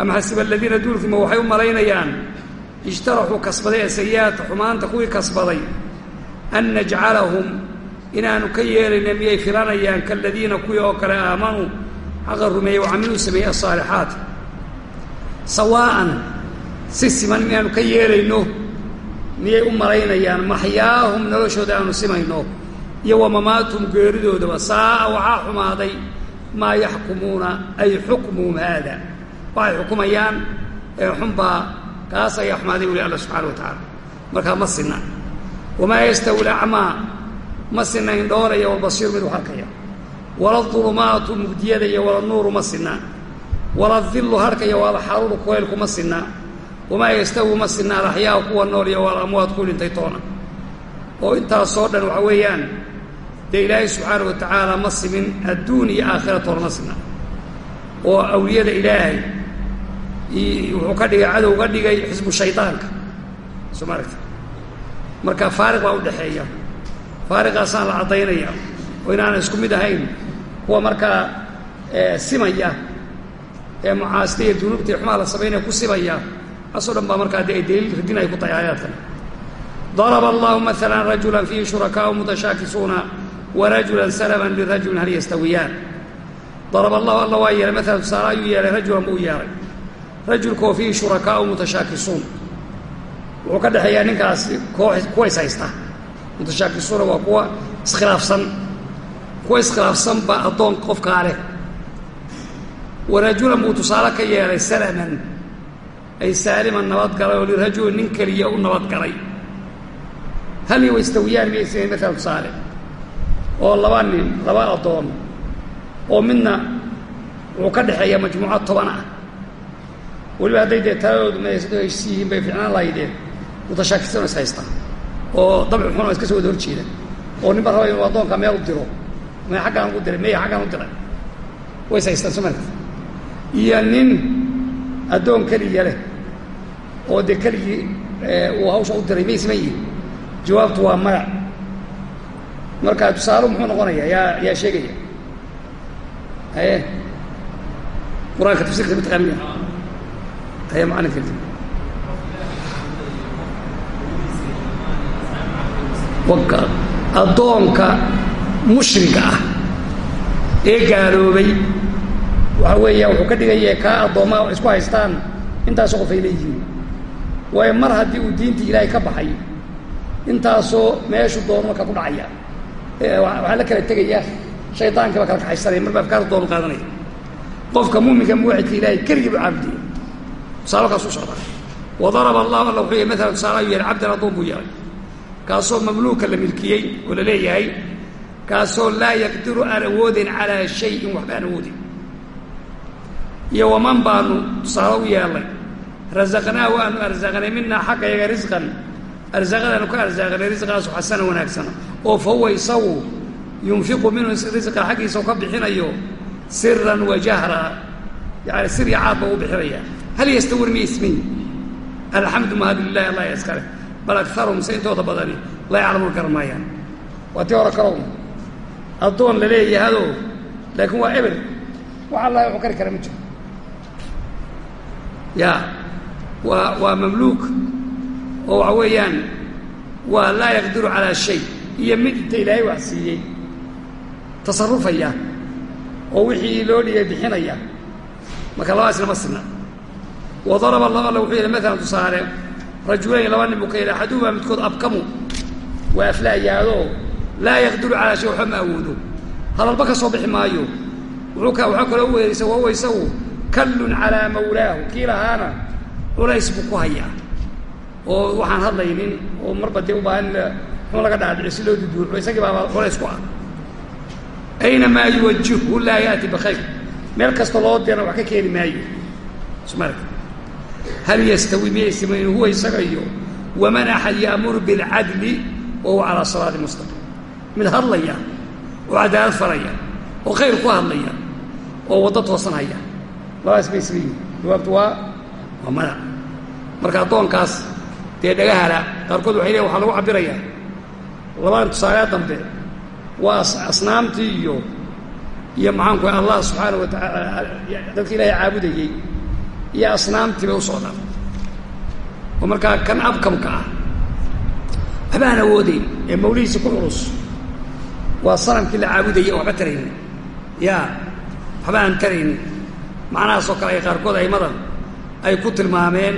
Am xasiba aladiina duulkima waxay u malaynayaan? Ijtaraxuu kasbaday ee sayi'aata xumaanta kuwii kasbaday. An najcalahum inaanu ka yeelayna miyay filanayaan kaaladiina kuwii oo kale aamanuu xaqa rumeeyey wa camiluu sameeyey asaalixaat sawaa'an si siman miyaanu ka yeelayno miyay u malaynayaan maxyaahum noloshooda aanu simayno. Iyo wa mamaatum geeridoodaba saa'a waxaa xumaaday maa yaxkumuuna ay xukmuhum haada. Waxay xukumayaan ee xunbaa kaas ayaa xumaaday wuli alla subxana wa tacaala markaa ma sinna. Wamaa yastawi lacmaa ma sinna indhoolaya walbasiiru mid wax arkaya wala dulumaatu mugdiyada iyo wala nuuru ma sinna. Wala dillu harkaya wala xaruuru kuleylku ma sinna wamaa yastawi ma sinna alaxyaau kuwa nool iyo wal amwaad ku dhintay toona oo intaasoo dhan waxa weeyaan dee ilaahay subxaana wa tacaala ma simin adduun iyo aakhira toona ma sinna oo awliyada ilaahay wuxuu ka dhigay cadow ga dhigay xisbu shaydaanka soo ma marka faariq baa udhaxeeya faariqaasaan la caddaynaya oo inaana isku mid ahayn kuwa markaa simaya ee mucaasida iyo dunuubta iyo xumaa la samaynaya ku simaya kaasoo dhan baa markaa dee daliil radin ay ku tahay aayaadkan. Daraba allahu maala rajula fiihi shurakaau mutashaakisuuna warajula salaman lirajulin hal yastawiyaan. Daraba allahu alla waa yeelay maalan tusaale ayuu yeelay rajulan buu yeelay. Rajulkaoo fiihi shurakaau mutashaakisuun wuxuu ka dhexeeyaa ninkaasi koox kuwa is haysta. Mutashaakisuuna waa kuwa iskhilaafsan. Kuwa iskhilaafsan baa addoon qofkaa leh. Warajulan buu tusaale ka yeelay salaman ay saaliman nabadgalay oo lirajulin nin keliya u nabadgalay hal wastawiyaan miyay samayn maalan tusaale oo laba nin laba addoon oo midna wuxuu ka dhexeeya majmuucad toban ah. Weliba hadday dee taladoodu meesado heshis yihiin bay ficnaan lahaydeen mutashaakisano is haysta oo dabci xun oo iska soo wada hor jeeda oo ninba raba inuu addoonka meel u diro may xaggaan ugu diray meya xaggaan u diray way is haystaan soo marka iyo nin addoon keliya leh oo dee keligii uu hawsha u diray may siman yihiin. Jawaabtu waa magac. Marka tusaalu muxuu noqonaya yaa yaa sheegaya. Haye? Qur'aanka tafsirka ma taqaaniya haye macalinka waka addoonka mushriga ah ee gaaloobay waxa weeya wuxuu ka dhigaya kaa addoommaa isku haystaan. Intaasoo qof leeyihiin waayo mar haddii uu diintii ilaahay ka baxay intaasoo meeshu doono markaa ku dhacaya. Waxaa la kala tegaya shaydaanki baa kala kaxaysanaya marba afkaarta doonu qaadanaya. Qofka muuminka muwaxidka ilaahay keligii bu caabudaya tusaalo kaas u socdaa wadaraba allahu alla wuxuu yh maalan tusaala ayuu yahay cabdan addoon buu yeelay kaasoo mamluuka la milkiyey oo la leeyahay. Kaasoo laa yaqdiru aan awoodin calaa shayin waxba aan awoodin iyo waman baanu tusaale u yeelnay rasaqnaahu aanu arsaqnay minaa xagga yaga risqan arsaqadaanu ka arsaaqnay risqaasu xasana wanaagsana oo fa isagu yunfiqu minhu risqa xaggiisa ka bixinayo siran wa jahra. Yani sir iyo u bixinaya hal yastawir miya ismiyi alxamdu mahad lilahi allah iskale bal akarum se intooda badani laa yaclamuun garan waa tii hore karow. Addoon la leeyahado laakiin waa eber. Wax allah wuxuu kari kara ma jiro ya waa waa mamluuk oo waxa weeyaan waa laa yaqdiru calaa shay iyo mid inta ilaahay wax siiyey tasarufaya oo wixii loo dhigay bixinaya marka labadaasna ma sina. Wadaraba allah alla wuxuu yidhi maalan tusaale rajulayn laba nin buu ka yidhi axaduhumaa midkood abkamu waa aflaayaadoo laa yaqdiru calaa shay waxba ma awoodo. Hadalba ka soo bixi maayo. Wuxuu ka waxaa kaloo u weeraysa wahuwa isagu kallun calaa mawlaahu. Kii lahaana culays buu ku hayaa. Oo waxaan hadlaynin oo marba dee u baahan xun laga dhaadhici si loo duduuxo isagii baaba culays ku ah. Aynamaa yuwajihhu laa yaati bikhayr. Meel kasta loo dirana wax ka keeni maayo. Smarka hal yastawi miyay simayn huwa isaga iyo waman axad yaamuru bilcadli wa huwa calaa salaati mustaqim mid hadlaya oo cadaalad faraya oo khayr ku hadlaya oo waddo toosan haya labadaas bay isla jawaabtu waa waa mana marka addoonkaas dee dhagahala qaarkood waxay leeyn waxaa lagu cabirayaa labadan tusaaleya dambe waa asnaamtii iyo iyo maxaanku allah subxaana wa tacaala dadka ilaahay caabudayey iyo asnaamtii bay u socdaan oo markaa kan abkamka ah. Waxba aan awoodeyn ee mawlihiisi ku culus waa sanamkii la caabudayay oo waxba taraynin. Ya waxba aan taraynin macnahaasoo kale ay qaarkood aimada ay ku tilmaameen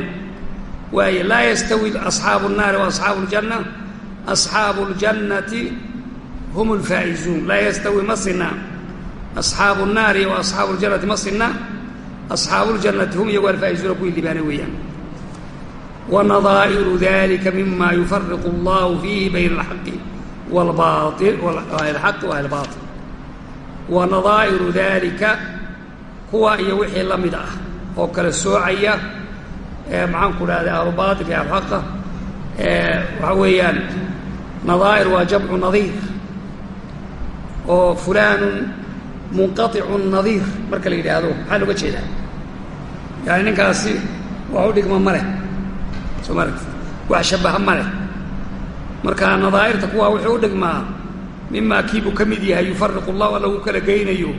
waaye laa yastawi asxaabu الnaari wa asxaabu اljanna asxaabu اljannati hum اlfaa'izuun laa yastawi ma sina asxaabu الnaari wa asxaabu اljannati ma sina asxaabu اljannati hum iyagu alfaa'izuuna kuwii libaana weeyaan wanadaa'iru dalika mima yufariqu اllahu fiihi bayna اlxaqi wاlbail alxaqi wa albaaطil wa nadaa'iru dalika kuwa iyo wixii la mid ah oo kala soocaya maxaanku dhahda ahlubaatilka iyo alxaqa waxaa weeyaan nadaa'ir waa jamcu nadiir oo fulaanun munqaicu nadiir marka la yidhaahdo maxaa looga jeedaa? Yani ninkaasi wax u dhigma ma leh aragti wax shabaha ma leh. Marka nadaa'irta kuwaa wuxuu u dhigmaa mimaa kiibuu ka mid yahay yufariqu allahu alla uu kala geynayo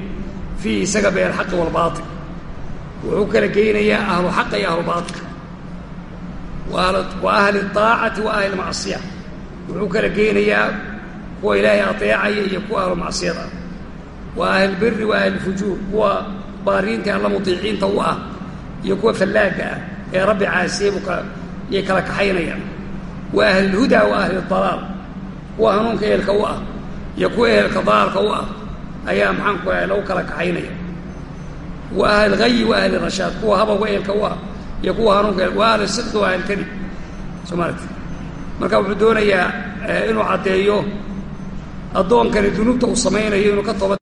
fiihi isaga bay alxaqi waalbaatil wuxuu kala geynayaa ahlu xaqa iyo ahlu baatilka wa ahli aacati wa ahli macsiya. Wuxuu kala geynayaa kuwa ilaahay ateecaya iyo kuwa ahlu macsiyada ah wa ahlilbiri wa ahlilfujuur kuwa baariinta alla mutiiciinta u ah iyo kuwa fallaagga ah ee rabbi caasiyey buu yay kala kaxaynayaan wa wa ahli dalaal kuwa hanuunka ehelka u ah iyo kuwa ehelka dalaalka u ah ayaa maxaanku ahay lagu kala kaxaynaya. Wa ahli lhayi wa ahli rashaad kuwa habawga ehelka u ah iyo kuwa hanuunka wa ahli sidqi wa ahli kadib soo maaragti marka wuxuu doonayaa inuu caddeeyo addoonkani dunuubta uu samaynayo inuu ka toba